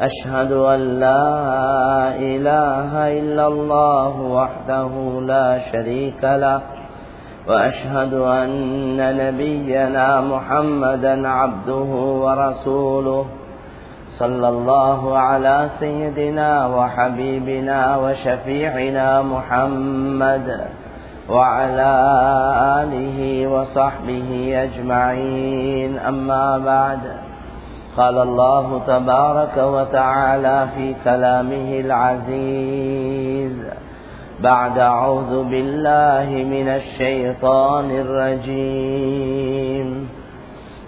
أشهد أن لا إله إلا الله وحده لا شريك له وأشهد أن نبينا محمدا عبده ورسوله صلى الله على سيدنا وحبيبنا وشفيعنا محمد وعلى آله وصحبه أجمعين. أما بعد قال الله تبارك وتعالى في كلامه العزيز بعد أعوذ بالله من الشيطان الرجيم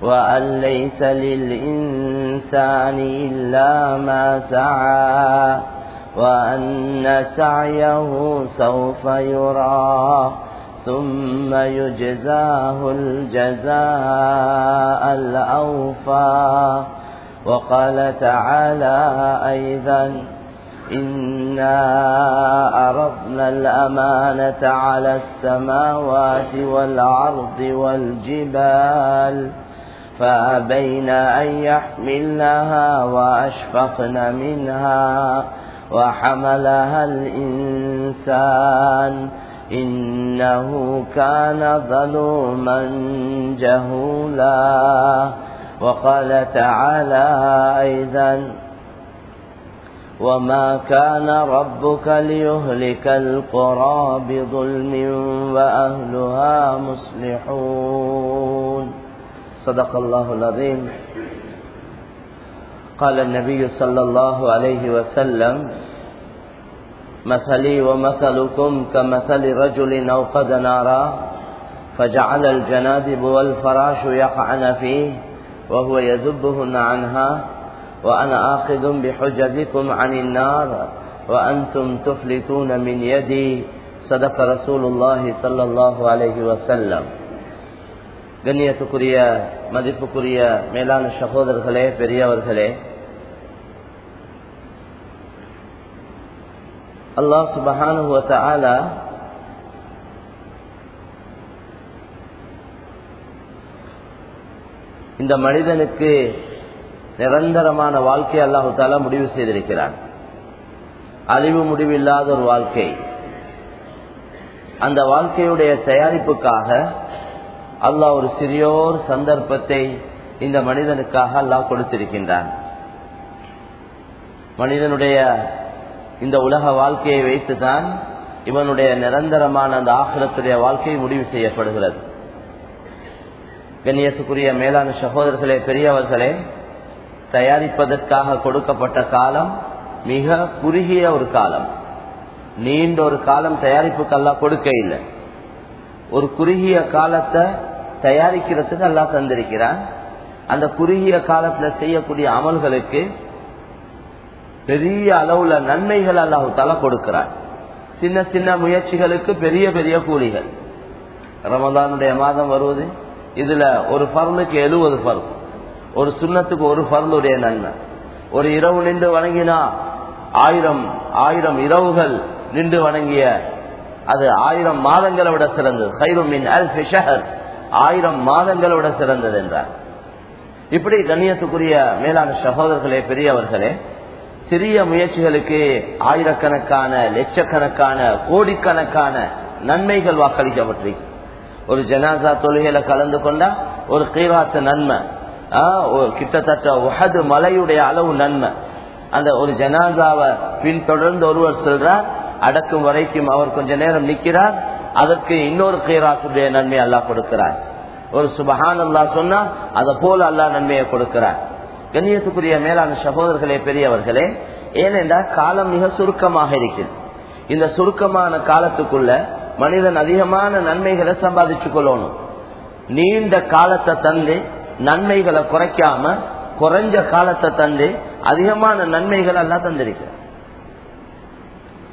وأن ليس للإنسان إلا ما سعى وأن سعيه سوف يرى ثم يجزاه الجزاء الأوفى وقال تعالى أيضا إنا أردنا الأمانة على السماوات والأرض والجبال فأبين أن يحملنها وأشفقن منها وحملها الإنسان إنه كان ظلوما جهولا وقال تعالى أيضا وما كان ربك ليهلك القرى بظلم وأهلها مصلحون. صدق الله العظيم. قال النبي صلى الله عليه وسلم مثلي ومثلكم كمثل رجل أوقد نارا فجعل الجنادب والفراش يقعن فيه وهو يذبهن عنها وأنا آخذ بحجزكم عن النار وأنتم تفلتون من يدي صدق رسول الله صلى الله عليه وسلم கண்ணியத்துக்குரிய மதிப்புக்குரிய மேலான சகோதரர்களே பெரியவர்களே அல்லாஹ் சுபஹானுவல இந்த மனிதனுக்கு நிரந்தரமான வாழ்க்கை அல்லாஹு தாலா முடிவு செய்திருக்கிறான். அழிவு முடிவில்லாத ஒரு வாழ்க்கை. அந்த வாழ்க்கையுடைய தயாரிப்புக்காக அல்லாஹ் ஒரு சிறியோர் சந்தர்ப்பத்தை இந்த மனிதனுக்காக அல்லாஹ் கொடுத்திருக்கின்றான். மனிதனுடைய இந்த உலக வாழ்க்கையை வைத்துதான் இவனுடைய நிரந்தரமான அந்த ஆகிரத்துடைய வாழ்க்கை முடிவு செய்யப்படுகிறது. கண்ணியத்துக்குரிய மேலான சகோதரர்களே பெரியவர்களே தயாரிப்பதற்காக கொடுக்கப்பட்ட காலம் மிக குறுகிய ஒரு காலம். நீண்ட ஒரு காலம் தயாரிப்புக்கெல்லாம் கொடுக்க இல்லை. ஒரு குறுகிய காலத்தை தயாரிக்கிறதுக்கு எல்லாம் தந்திருக்கிறான். அந்த குறுகிய காலத்துல செய்யக்கூடிய அமல்களுக்கு பெரிய அளவுல நன்மைகள் அல்லாஹு தால கொடுக்கிறார் சின்ன சின்ன முயற்சிகளுக்கு பெரிய பெரிய கூலிகள். ரமதானுடைய மாதம் வருவது இதுல ஒரு பருந்துக்கு எழுபது பருன் ஒரு சுண்ணத்துக்கு ஒரு பருந்துடைய நன்மை. ஒரு இரவு நின்று வணங்கினா ஆயிரம் ஆயிரம் இரவுகள் நின்று வணங்கிய அது ஆயிரம் மாதங்களை விட சிறந்தது. ஹைருமின் அல் ஷஹர். ஆயிரம் மாதங்களை விட சிறந்தது என்றார். இப்படி கண்ணியத்துக்குரிய மேலான சகோதரர்களே பெரியவர்களே சிறிய முயற்சிகளுக்கு ஆயிரக்கணக்கான லட்சக்கணக்கான கோடிக்கணக்கான நன்மைகள் வாக்களிக்கப்பட்டு ஒரு ஜனாசா தொழுகையில கலந்து கொண்டா ஒரு கீராத்து நன்மை. கிட்டத்தட்ட உஹது மலையுடைய அளவு நன்மை. அந்த ஒரு ஜனாசாவை பின்தொடர்ந்து ஒருவர் செல்றார் அடக்கும் வரைக்கும் அவர் கொஞ்ச நேரம் நிற்கிறார் அதற்கு இன்னொரு கீராத்துடைய நன்மை அல்லா கொடுக்கிறார். ஒரு சுபஹான் அல்லா சொன்னா அதை போல அல்லா நன்மையை கொடுக்கிறார். கண்ணியத்துக்குரிய மேலான சகோதரர்களே பெரியவர்களே ஏனென்றால் காலம் மிக சுருக்கமாக இருக்குது இந்த சுருக்கமான காலத்துக்குள்ள மனிதன் அதிகமான நன்மைகளை சம்பாதிச்சு கொள்ளணும். நீண்ட காலத்தை தந்து நன்மைகளை குறைக்காம குறைஞ்ச காலத்தை தந்து அதிகமான நன்மைகள் எல்லாம் தந்திருக்க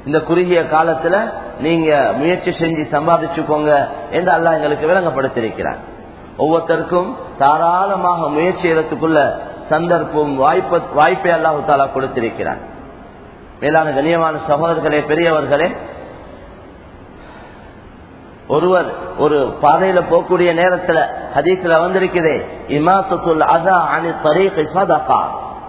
இந்த குறுகிய காலத்துல நீங்க முயற்சி செஞ்சு சம்பாதிச்சுக்கோங்க என்று அல்லாஹ் எங்களுக்கு விளங்கப்படுத்திருக்கிறார் ஒவ்வொருத்தருக்கும் தாராளமாக முயற்சி செய்யறதுக்குள்ள சந்தர்ப்பம் வாய்ப்பு வாய்ப்பை அல்லாஹு தாலா கொடுத்திருக்கிறார். மேலான கண்ணியமான சகோதரர்களே பெரியவர்களே ஒருவர் ஒரு பாதையில போகக்கூடிய நேரத்துல ஹதீஸ்ல வந்திருக்குதே இமாசத்துல் அதா அணி தரீகை சதகா.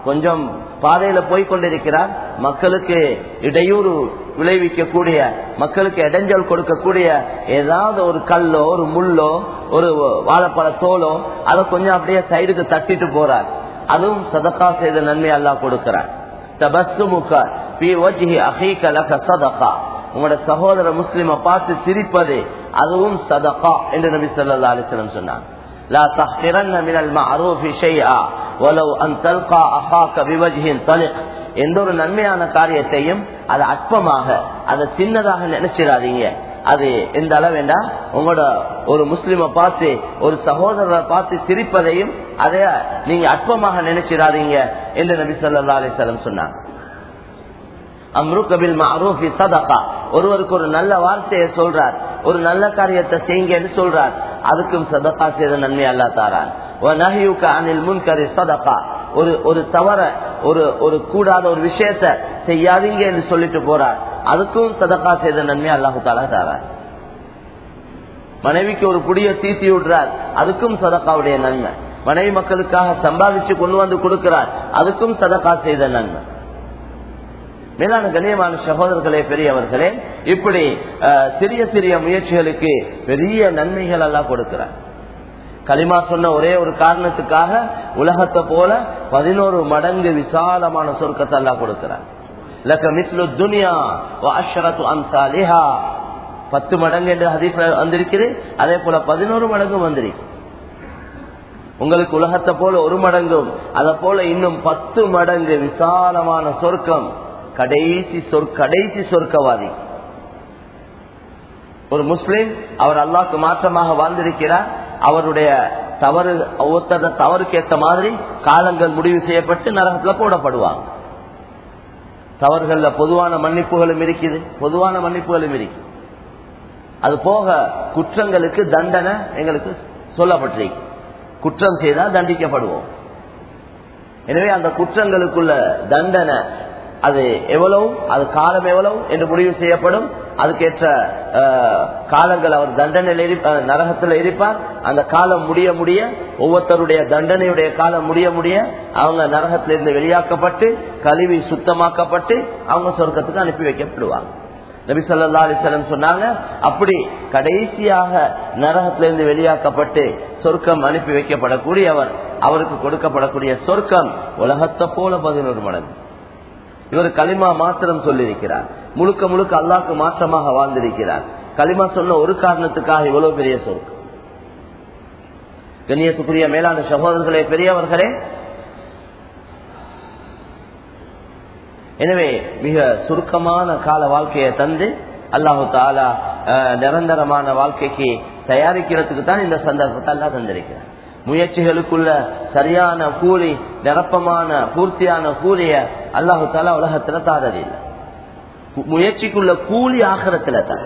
கொஞ்சம் பாதையில போய்கொண்டிருக்கிறார் மக்களுக்கு இடையூறு விளைவிக்கக்கூடிய மக்களுக்கு இடைஞ்சல் கொடுக்கக்கூடிய ஏதாவது ஒரு கல்லோ ஒரு முள்ளோ ஒரு வாழைப்பழ தோலோ அதை கொஞ்சம் அப்படியே சைடுக்கு தட்டிட்டு போறார். அதுவும் சதக்கா செய்த நன்மை அல்லா கொடுக்கிறார். தபஸ்துமுக பி ஓஜி அஹீக கலக சதகா. உங்களோட சகோதர முஸ்லிம பார்த்து சிரிப்பதே அதுவும் சதகா என்று நபி சொல்லா அலிஸ்லம் சொன்னாங்க எந்த ஒரு நன்மையான காரியத்தையும் அதை அற்பமாக அதை சின்னதாக நினைச்சிடாதீங்க. அது எந்த அளவு வேண்டா உங்களோட ஒரு முஸ்லிம பார்த்து ஒரு சகோதரரை பார்த்து சிரிப்பதையும் அதை நீங்க அற்பமாக நினைச்சிடாதீங்க என்று நபி சொல்லா அலிஸ்லம் சொன்னாங்க அம்ருகபில் மாரூபி சதகா. ஒருவருக்கு ஒரு நல்ல வார்த்தையை சொல்றார் ஒரு நல்ல காரியத்தை செய்யுங்கன்னு சொல்றார். அதுக்கும் சதகா செய்த நன்மை அல்லா தாரான் அனில் முன்கரி சதகா. ஒரு ஒரு தவற ஒரு ஒரு கூடாத ஒரு விஷயத்த செய்யாதீங்க என்று சொல்லிட்டு போறார். அதுக்கும் சதகா செய்த நன்மை அல்லாஹு தாலா தாரார் மனைவிக்கு ஒரு புடிய தீத்தி விடுறார் அதுக்கும் சதக்காவுடைய நன்மை. மனைவி மக்களுக்காக சம்பாதிச்சு கொண்டு வந்து கொடுக்கிறார் அதுக்கும் சதப்பா செய்த நன்மை. மேலான கண்ணியமான சகோதரர்களே பெரியவர்களே இப்படி சிறிய சிறிய முயற்சிகளுக்கு பெரிய நன்மைகள் எல்லாம் கொடுக்கிறார். களிமா சொன்ன ஒரே ஒரு காரணத்துக்காக உலகத்தை போல பதினோரு மடங்கு விசாலமான சொர்க்கத்தை எல்லாம் கொடுக்கிறார். லக்க மிஸ்லு துனியா அஷ்ரத்து அம்சாலிஹா. பத்து மடங்கு என்று ஹதீஸ்ல வந்திருக்கிறது அதே போல பதினோரு மடங்கும் வந்திருக்கு. உங்களுக்கு உலகத்தை போல ஒரு மடங்கும் அதை போல இன்னும் பத்து மடங்கு விசாலமான சொர்க்கம் கடைசி சொற் கடைசி சொர்க்கவாதி. ஒரு முஸ்லீம் அவர் அல்லாக்கு மாற்றமாக வாழ்ந்திருக்கிறார். அவருடைய தவறு ஒவ்வொருத்தர தவறுக்கு ஏற்ற மாதிரி காலங்கள் முடிவு செய்யப்பட்டு நரகத்துல போடப்படுவாங்க. தவறுகள்ல பொதுவான மன்னிப்புகளும் இருக்குது பொதுவான மன்னிப்புகளும் இருக்கு. அது போக குற்றங்களுக்கு தண்டனை எங்களுக்கு சொல்லப்பட்டிருக்கு. குற்றம் செய்தால் தண்டிக்கப்படுவோம். எனவே அந்த குற்றங்களுக்குள்ள தண்டனை அது எவ்வளவு? அது காலம் எவ்வளவு? என்று முடிவு செய்யப்படும். அதுக்கேற்ற காலங்கள் அவர் தண்டனையில் நரகத்தில் இருப்பார். அந்த காலம் முடிய முடிய ஒவ்வொருத்தருடைய தண்டனையுடைய காலம் முடிய முடிய அவங்க நரகத்திலிருந்து வெளியாக்கப்பட்டு கழுவி சுத்தமாக்கப்பட்டு அவங்க சொர்க்கத்துக்கு அனுப்பி வைக்கப்படுவாங்க. நபி சொல்லா அலிசலம் சொன்னாங்க அப்படி கடைசியாக நரகத்திலிருந்து வெளியாக்கப்பட்டு சொர்க்கம் அனுப்பி வைக்கப்படக்கூடியவர் அவருக்கு கொடுக்கப்படக்கூடிய சொர்க்கம் உலகத்தை போல பதினோரு மடங்கு. இவர் களிமா மாத்திரம் சொல்லியிருக்கிறார். முழுக்க முழுக்க அல்லாக்கு மாற்றமாக வாழ்ந்திருக்கிறார். களிமா சொன்ன ஒரு காரணத்துக்காக இவ்வளவு பெரிய சொர்க்கம். கண்ணியத்துக்குரிய மேலான சகோதரர்களே பெரியவர்களே எனவே மிக சுருக்கமான கால வாழ்க்கையை தந்து அல்லாஹு தாலா நிரந்தரமான வாழ்க்கைக்கு தயாரிக்கிறதுக்கு தான் இந்த சந்தர்ப்பத்தை அல்லா தந்திருக்கிறார். முயற்சிகளுக்குள்ள சரியான கூலி நிரப்பமான பூர்த்தியான கூலிய அல்லாஹு தாலா உலகத்துல தாரதில்லை. முயற்சிக்குள்ள கூலி ஆகிறத்துல தான்.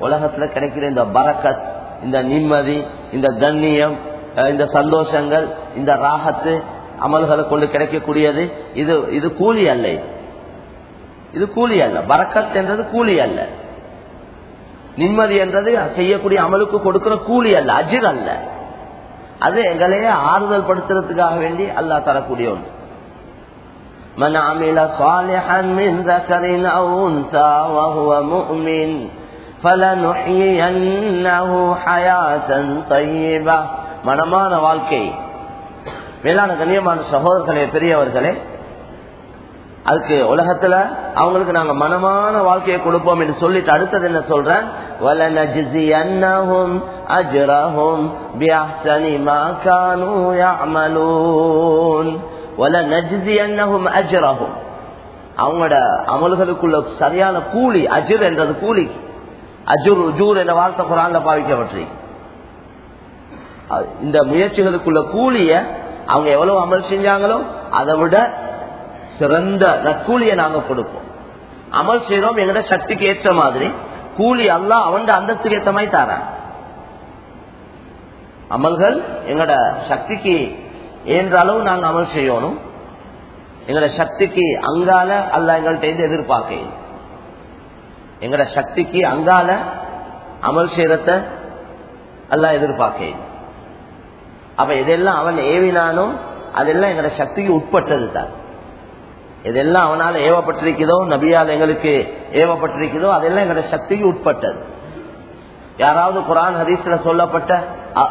உலகத்துல கிடைக்கிற இந்த பரக்கத் இந்த நிம்மதி இந்த கண்ணியம் இந்த சந்தோஷங்கள் இந்த ராகத்து அமல்களை கொண்டு கிடைக்கக்கூடியது இது இது கூலி அல்ல இது கூலி அல்ல. பரக்கத் என்றது கூலி அல்ல. நிம்மதி என்றது செய்யக்கூடிய அமலுக்கு கொடுக்கிற கூலி அல்ல அஜிர் அல்ல. அது எங்களையே ஆறுதல் படுத்துறதுக்காக வேண்டி அல்லா தரக்கூடிய ஒன்று من عمل صالحا من ذكر أو أنثى وهو مؤمن فلنحيينه حياة طيبة மனமான வாழ்க்கை மேலான கண்ணியமான சகோதரர்களே பெரியவர்களே அதுக்கு உலகத்துல அவங்களுக்கு நாங்க மனமான வாழ்க்கையை கொடுப்போம் என்று சொல்லிட்டு அடுத்தது என்ன சொல்றேன் وَلَنَجْزِيَنَّهُمْ أَجْرَهُمْ بِأَحْسَنِ مَا كَانُوا يَعْمَلُونَ. وَلَنَجْزِيَنَّهُمْ أَجْرَهُمْ. அவங்களோட அமல்களுக்குள்ள சரியான கூலி அஜிர் என்றது கூலி. அஜுர் ஜூர் என்ற வார்த்தை குரான்ல பாவிக்கப்பட்டு இந்த முயற்சிகளுக்குள்ள கூலிய அவங்க எவ்வளவு அமல் செஞ்சாங்களோ அதை விட சிறந்த நற்கூலிய நாங்க கொடுப்போம். அமல் செய்யறோம் எங்கட சக்திக்கு ஏற்ற மாதிரி. கூலி அல்லா அவன் அந்தஸ்துக்கு ஏற்ற மாதிரி தாரான். அமல்கள் எங்கட சக்திக்கு ஏன்ற அளவு நாங்கள் அமல் செய்யணும். எங்கட சக்திக்கு அங்கால அல்ல எங்கள்கிட்ட இருந்து எதிர்பார்க்க. எங்கட சக்திக்கு அங்கால அமல் செய்யறத அல்ல எதிர்பார்க்க. அப்ப இதெல்லாம் அவன் ஏவினானோ அதெல்லாம் எங்கட சக்திக்கு உட்பட்டது தான் எதெல்லாம் அவனால ஏவப்பட்டிருக்கிறதோ நபியால் எங்களுக்கு ஏவப்பட்டிருக்கிறதோ அதெல்லாம் எங்களோட சக்திக்கு உட்பட்டது. யாராவது குரான் ஹதீஸ்ல சொல்லப்பட்ட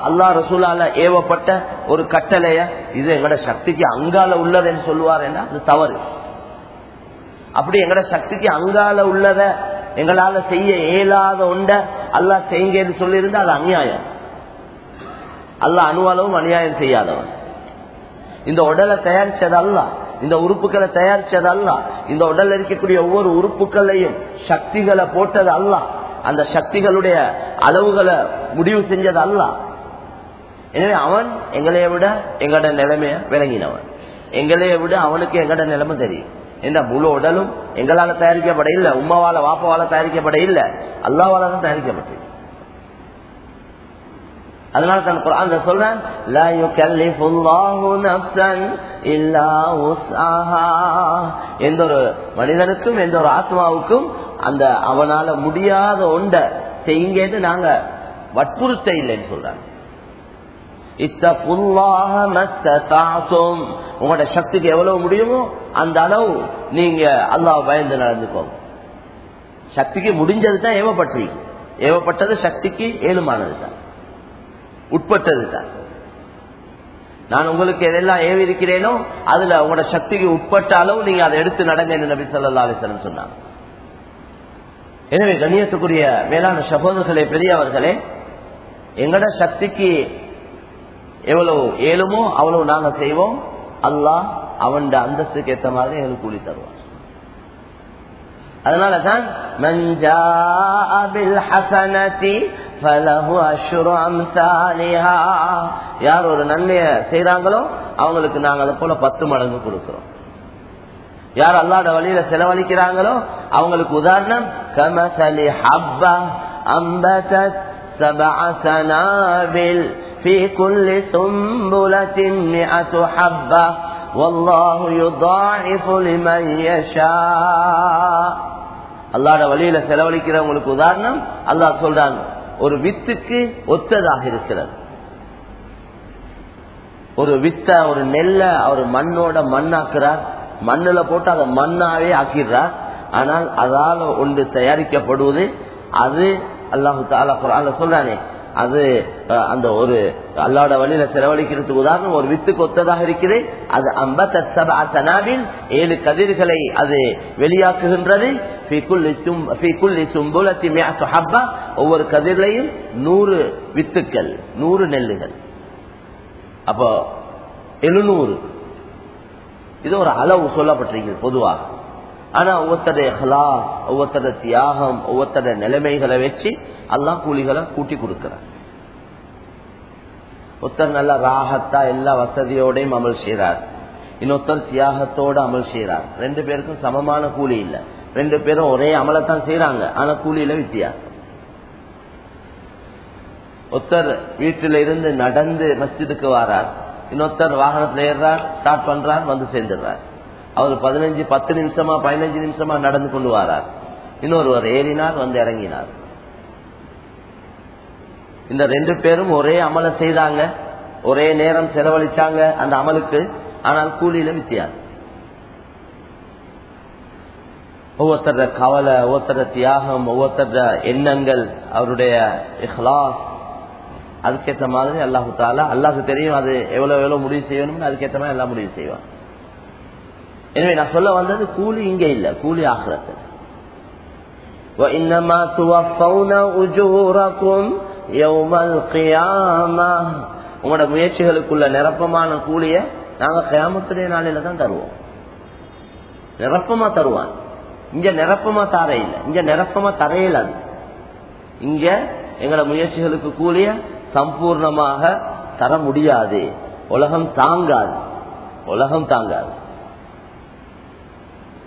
அல்லா ரசூலால ஏவப்பட்ட ஒரு கட்டளைய இது எங்களோட சக்திக்கு அங்கால உள்ளதுன்னு சொல்லுவார் அது தவறு. அப்படி எங்கட சக்திக்கு அங்கால உள்ளத எங்களால செய்ய இயலாத உண்ட அல்லா செய்யுங்கன்னு சொல்லியிருந்தா அது அநியாயம். அல்ல அணுவளவும் அநியாயம் செய்யாதவன். இந்த உடலை தயாரிச்சது அல்லா இந்த உறுப்புகளை தயாரிச்சது அல்ல இந்த உடல்ல இருக்கக்கூடிய ஒவ்வொரு உறுப்புகளையும் சக்திகளை போட்டது அல்ல அந்த சக்திகளுடைய அளவுகளை முடிவு செஞ்சது அல்ல எனவே அவன் எங்களைய விட எங்களோட நிலைமைய விளங்கினவன். எங்களைய விட அவனுக்கு எங்கட நிலைமை தெரியும். இந்த முழு உடலும் எங்களால தயாரிக்கப்பட இல்லை உமாவால வாப்பாவால தயாரிக்கப்பட இல்லை. அல்லாவால தான் தயாரிக்கப்பட்டது அதனால தன் குரான் சொல்றேன். லா யுகல்லிஃபுல்லாஹு நஃப்ஸன் இல்லா உஸ்ஆஹா. எந்த ஒரு மனிதனுக்கும் எந்த ஒரு ஆத்மாவுக்கும் அந்த அவனால முடியாத ஒண்ட செய்யுங்கன்னு நாங்க வற்புறுத்த இல்லைன்னு சொல்றாங்க. உங்களோட சக்திக்கு எவ்வளவு முடியுமோ அந்த அளவு நீங்க அல்லாஹ் பயந்து நடந்துக்கோங்க. சக்திக்கு முடிஞ்சது தான் ஏவப்பட்டிருக்கு ஏவப்பட்டது சக்திக்கு ஏழுமானது தான் உட்பட்டது தான் நான் உங்களுக்கு எதெல்லாம் ஏவி இருக்கிறேனோ அதுல உங்களோட சக்திக்கு உட்பட்ட அளவு நீங்க அதை எடுத்து நடங்க என்று நபி சொல்லா அலிசலம் சொன்னாங்க. எனவே கண்ணியத்துக்குரிய மேலான சகோதரர்களே பெரியவர்களே எங்கட சக்திக்கு எவ்வளவு ஏழுமோ அவ்வளவு நாங்க செய்வோம். அல்லாஹ் அவன் அந்தஸ்துக்கு ஏற்ற மாதிரி எங்களுக்கு கூலி தருவான். அதனாலதான் மஞ்சா அபில் ஹசனதி யார் ஒரு நன்மைய செய்யறாங்களோ அவங்களுக்கு நாங்க அதை போல பத்து மடங்கு கொடுக்கிறோம் யார் அல்லாட வழியில செலவழிக்கிறாங்களோ அவங்களுக்கு உதாரணம் கமசலி ஹப்பா அம்பதத் سبع سنابل في كل سنبلة مئة حبة والله يضاعف لمن يشاء அல்லாட வழியில செலவழிக்கிறவங்களுக்கு உதாரணம் அல்லாஹ் சொல்றான் ஒரு வித்துக்கு ஒத்ததாக இருக்கிறது. ஒரு வித்த ஒரு நெல்ல அவர் மண்ணோட மண்ணாக்குறார். மண்ணுல போட்டு அதை மண்ணாவே ஆக்கிடுறார். ஆனால் அதால ஒன்று தயாரிக்கப்படுவது அது அல்லாஹு தாலா குரான்ல சொல்றானே அது அந்த ஒரு அல்லாட வழியில செலவழிக்கிறதுக்கு உதாரணம் ஒரு வித்துக்கு ஒத்ததாக இருக்குது அது அம்பத்தனாவின் ஏழு கதிர்களை அது வெளியாக்குகின்றது. ஒவ்வொரு கதிர்லையும் நூறு வித்துக்கள் நூறு நெல்லுகள். அப்போ எழுநூறு. இது ஒரு அளவு சொல்லப்பட்டிருக்கிறது பொதுவாக. ஆனா ஒவ்வொருத்தருடைய ஹலாஸ் ஒவ்வொருத்தருடைய தியாகம் ஒவ்வொருத்தருடைய நிலைமைகளை வச்சு எல்லாம் கூலிகளை கூட்டி கொடுக்கிறார். ஒருத்தர் நல்ல ராகத்தா எல்லா வசதியோடையும் அமல் செய்யறார் இன்னொருத்தர் தியாகத்தோட அமல் செய்யறார் ரெண்டு பேருக்கும் சமமான கூலி இல்லை. ரெண்டு பேரும் ஒரே அமலத்தான் செய்யறாங்க ஆனா கூலியில வித்தியாசம். ஒருத்தர் வீட்டில இருந்து நடந்து மஸ்ஜிதுக்கு வாரார். இன்னொருத்தர் வாகனத்துல ஏறார் ஸ்டார்ட் பண்றார் வந்து சேர்ந்துடுறார். அவர் பதினஞ்சு பத்து நிமிஷமா பதினஞ்சு நிமிஷமா நடந்து கொண்டு வரார். இன்னொருவர் ஏறினார் வந்து இறங்கினார். இந்த ரெண்டு பேரும் ஒரே அமலை செய்தாங்க. ஒரே நேரம் செலவழிச்சாங்க அந்த அமலுக்கு. ஆனால் கூலியில வித்தியாசம். ஒவ்வொருத்தர கவலை ஒவ்வொருத்தர தியாகம் ஒவ்வொருத்தர எண்ணங்கள் அவருடைய இஹ்லாஸ். அதுக்கேற்ற மாதிரி அல்லாஹு தாலா அல்லாஹுக்கு தெரியும் அது எவ்வளவு எவ்வளவு முடிவு செய்யணும்னு அதுக்கேற்ற மாதிரி எல்லாம் முடிவு செய்வான். எனவே நான் சொல்ல வந்தது கூலி இங்க இல்ல கூலி ஆகிறது وإنما توفون أجوركم يوم القيامة உங்களோட முயற்சிகளுக்குள்ள நிரப்பமான கூலிய நாங்க கயாமத்துடைய நாளையில தான் தருவோம் நிரப்பமா தருவான் இங்க நிரப்பமா தர இல்ல இங்க நிரப்பமா தரையில அது இங்க எங்களோட முயற்சிகளுக்கு கூலிய சம்பூர்ணமாக தர முடியாது உலகம் தாங்காது உலகம் தாங்காது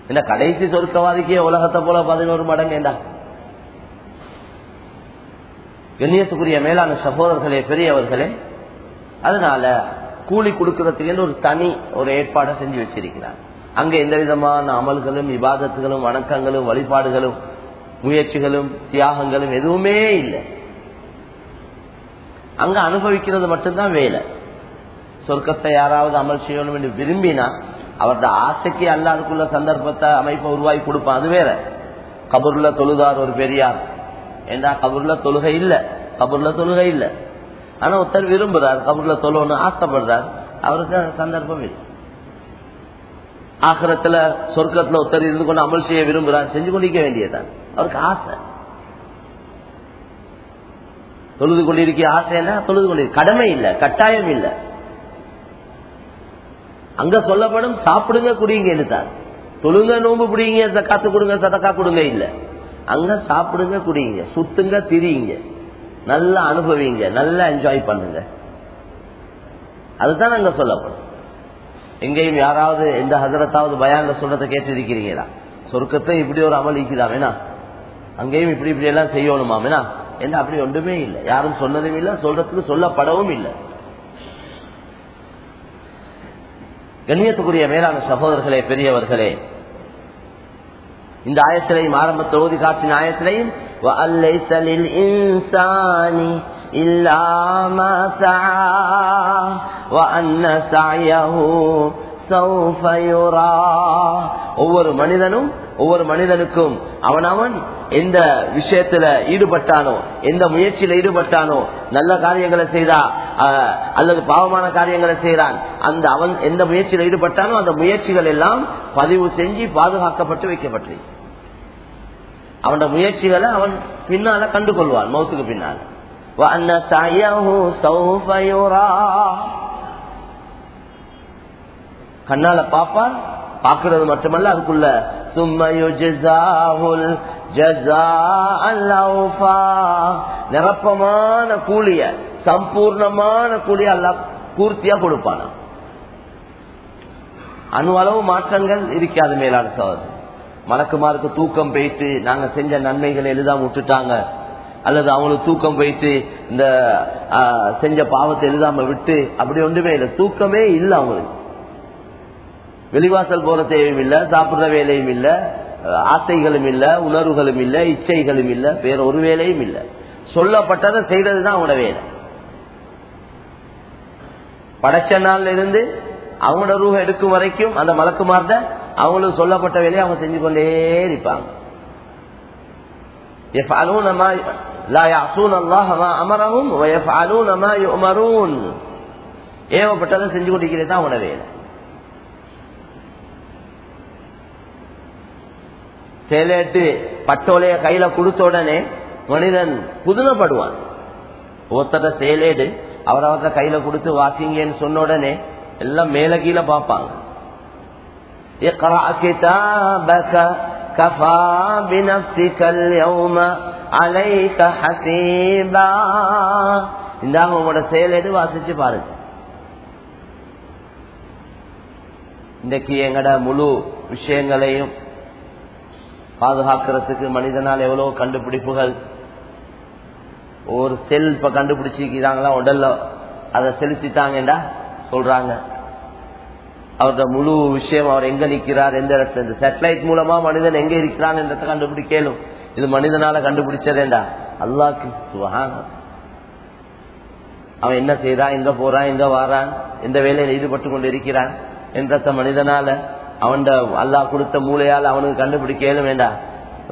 இந்த கடைசி சொர்க்கவாதிக்கே உலகத்தை போல பதினோரு மடங்கு ஏண்டா? கண்ணியத்துக்குரிய மேலான சகோதரர்களே பெரியவர்களே அதனால கூலி கொடுக்கறதுக்கு ஒரு தனி ஒரு ஏற்பாடை செஞ்சு வச்சிருக்கிறார். அங்க எந்த விதமான அமல்களும் விவாதத்துகளும் வணக்கங்களும் வழிபாடுகளும் முயற்சிகளும் தியாகங்களும் எதுவுமே இல்லை. அங்க அனுபவிக்கிறது மட்டும்தான் வேலை. சொர்க்கத்தை யாராவது அமல் செய்யணும் என்று விரும்பினா அவரது ஆசைக்கு அல்லாதுக்குள்ள சந்தர்ப்பத்தை அமைப்பை உருவாக்கி கொடுப்பான். அது வேற. கபூர்ல தொழுதார் ஒரு பெரியார். ஏண்டா கபூர்ல தொழுகை இல்ல? கபூர்ல தொழுகை இல்ல. ஆனா ஒருத்தர் விரும்புறார் கபூர்ல தொழுன்னு ஆசைப்படுறார். அவருக்கு சந்தர்ப்பம் இல்லை. ஆகரத்துல சொர்க்கத்துல ஒருத்தர் இருந்து கொண்டு அமல் செய்ய விரும்புறார். செஞ்சு கொண்டிருக்க வேண்டியதான் அவருக்கு ஆசை. தொழுது கொண்டிருக்க ஆசைன்னா தொழுது கொண்டிருக்க கடமை இல்லை கட்டாயம் இல்லை. அங்க சொல்லப்படும் சாப்பிடுங்க குடிங்க தான் தொழுங்க நோம்பு பிடிங்க காத்து கொடுங்க சதக்கா கொடுங்க இல்ல. அங்க சாப்பிடுங்க குடிங்க சுத்துங்க திரியுங்க. நல்லா அனுபவிங்க நல்லா என்ஜாய் பண்ணுங்க. அதுதான் அங்க சொல்லப்படும். எங்கேயும் யாராவது எந்த ஹசரத்தாவது பயான்ல சொல்றதை கேட்டிருக்கிறீங்களா? சொர்க்கத்தை இப்படி ஒரு அமல் இருக்குதா வேணா? அங்கேயும் இப்படி இப்படி எல்லாம் செய்யணுமா வேணா? என்ன அப்படி ஒன்றுமே இல்லை. யாரும் சொன்னதும் இல்லை சொல்றதுக்கு சொல்லப்படவும் இல்லை. கண்ணியத்துக்குரிய மேலான சகோதரர்களே பெரியவர்களே இந்த ஆயத்திலையும் ஆரம்பத்தில் ஓதி காட்டின ஆயத்திலையும் இன்சானி இல்லாம ஒவ்வொரு மனிதனும் ஒவ்வொரு மனிதனுக்கும் அவன் அவன் எந்த விஷயத்துல ஈடுபட்டானோ எந்த முயற்சியில ஈடுபட்டானோ நல்ல காரியங்களை செய்தா அல்லது பாவமான காரியங்களை செய்யறான் அந்த அவன் எந்த முயற்சியில ஈடுபட்டானோ அந்த முயற்சிகள் எல்லாம் பதிவு செஞ்சு பாதுகாக்கப்பட்டு வைக்கப்பட்டு அவனோட முயற்சிகளை அவன் பின்னால கண்டு கொள்வான் மௌத்துக்கு பின்னால். கண்ணால பாப்பான் பாக்குறது மட்டுமல்ல அதுக்குள்ள நிரப்பமான கூலிய சம்பூர்ணமான கூலிய அல்ல பூர்த்தியா கொடுப்பான? அணுவளவு மாற்றங்கள் இருக்காது மேலான சோதனை. மலக்குமாருக்கு தூக்கம் போயிட்டு நாங்க செஞ்ச நன்மைகளை எழுதாம விட்டுட்டாங்க. அல்லது அவங்களுக்கு தூக்கம் போயிட்டு இந்த செஞ்ச பாவத்தை எழுதாம விட்டு அப்படி ஒன்றுமே இல்லை. தூக்கமே இல்லை அவங்களுக்கு. வெளிவாசல் போற தேவையும் இல்ல சாப்பிடுற வேலையும் இல்ல ஆசைகளும் இல்ல உணர்வுகளும் இல்ல இச்சைகளும் இல்ல வேற ஒரு வேலையும் இல்ல. சொல்லப்பட்டதை செய்யறதுதான் அவனோட வேலை. படைச்ச நாள்ல இருந்து அவங்களோட ரூபம் எடுக்கும் வரைக்கும் அந்த மலக்குமார்த அவங்களுக்கு சொல்லப்பட்ட வேலையை அவங்க செஞ்சு கொண்டே இருப்பாங்க. ஏவப்பட்டதை செஞ்சு கொண்டிருக்கிறது தான் அவங்களோட வேலை. சேலேட்டு பட்டோலைய கையில கொடுத்த உடனே மனிதன் புதுமைப்படுவான் ஒருத்தர சேலேடு அவரவர்த்த கையில கொடுத்து வாசிங்கன்னு சொன்ன உடனே எல்லாம் மேல கீழே பார்ப்பாங்க. இந்தாங்க உங்களோட செயலேடு வாசிச்சு பாருங்க. இன்றைக்கு எங்கட முழு விஷயங்களையும் பாதுகாக்கிறதுக்கு மனிதனால் எவ்வளவு கண்டுபிடிப்புகள். ஒரு செல் இப்ப கண்டுபிடிச்சிக்கிறாங்களா உடல்ல. அதை செலுத்திட்டாங்கடா சொல்றாங்க. அவரோட முழு விஷயம் அவர் எங்க நிற்கிறார் எந்த இடத்துல இந்த சேட்டலைட் மூலமா மனிதன் எங்க இருக்கிறான் என்றதை கண்டுபிடிக்கலும் இது மனிதனால கண்டுபிடிச்சதேண்டா. அல்லாக்கு சுகான அவன் என்ன செய்யறான் எங்க போறான் எங்க வாரான் எந்த வேலையில் ஈடுபட்டு கொண்டு இருக்கிறான் என்றத மனிதனால அவன் அல்லாஹ் கொடுத்த மூளையால் அவனுக்கு கண்டுபிடிக்க ஏழும் வேண்டாம்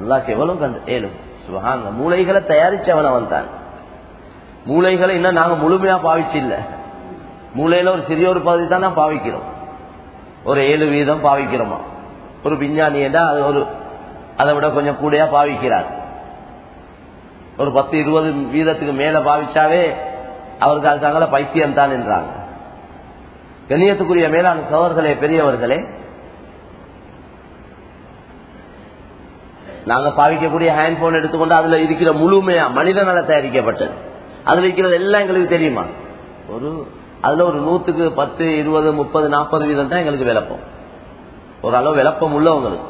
அல்லாஹ் எவ்வளவு கண்டு ஏலும். சுகாங்க மூளைகளை தயாரிச்சவன் அவன் தான் மூளைகளை இன்னும் நாங்க முழுமையா பாவிச்சு இல்லை மூளையில ஒரு சிறிய ஒரு பகுதி தான் பாவிக்கிறோம். ஒரு ஏழு வீதம் பாவிக்கிறோமா? ஒரு விஞ்ஞானி அது ஒரு அதை விட கொஞ்சம் கூடையா பாவிக்கிறார். ஒரு பத்து இருபது வீதத்துக்கு மேல பாவிச்சாவே அவருக்கு அதுக்காக பைத்தியம் தான் என்றாங்க. கண்ணியத்துக்குரிய மேலான சோழர்களே பெரியவர்களே நாங்க பாவிக்கக்கூடிய ஹேண்ட் போன் எடுத்துக்கொண்டு அதுல இருக்கிற முழுமையா மனிதனால தயாரிக்கப்பட்டது அதுல இருக்கிறது எல்லாம் எங்களுக்கு தெரியுமா? ஒரு அதுல ஒரு நூத்துக்கு பத்து இருபது முப்பது நாற்பது வீதம் தான் எங்களுக்கு விளப்பம். ஓரளவு விளப்பம் உள்ளவங்களுக்கு.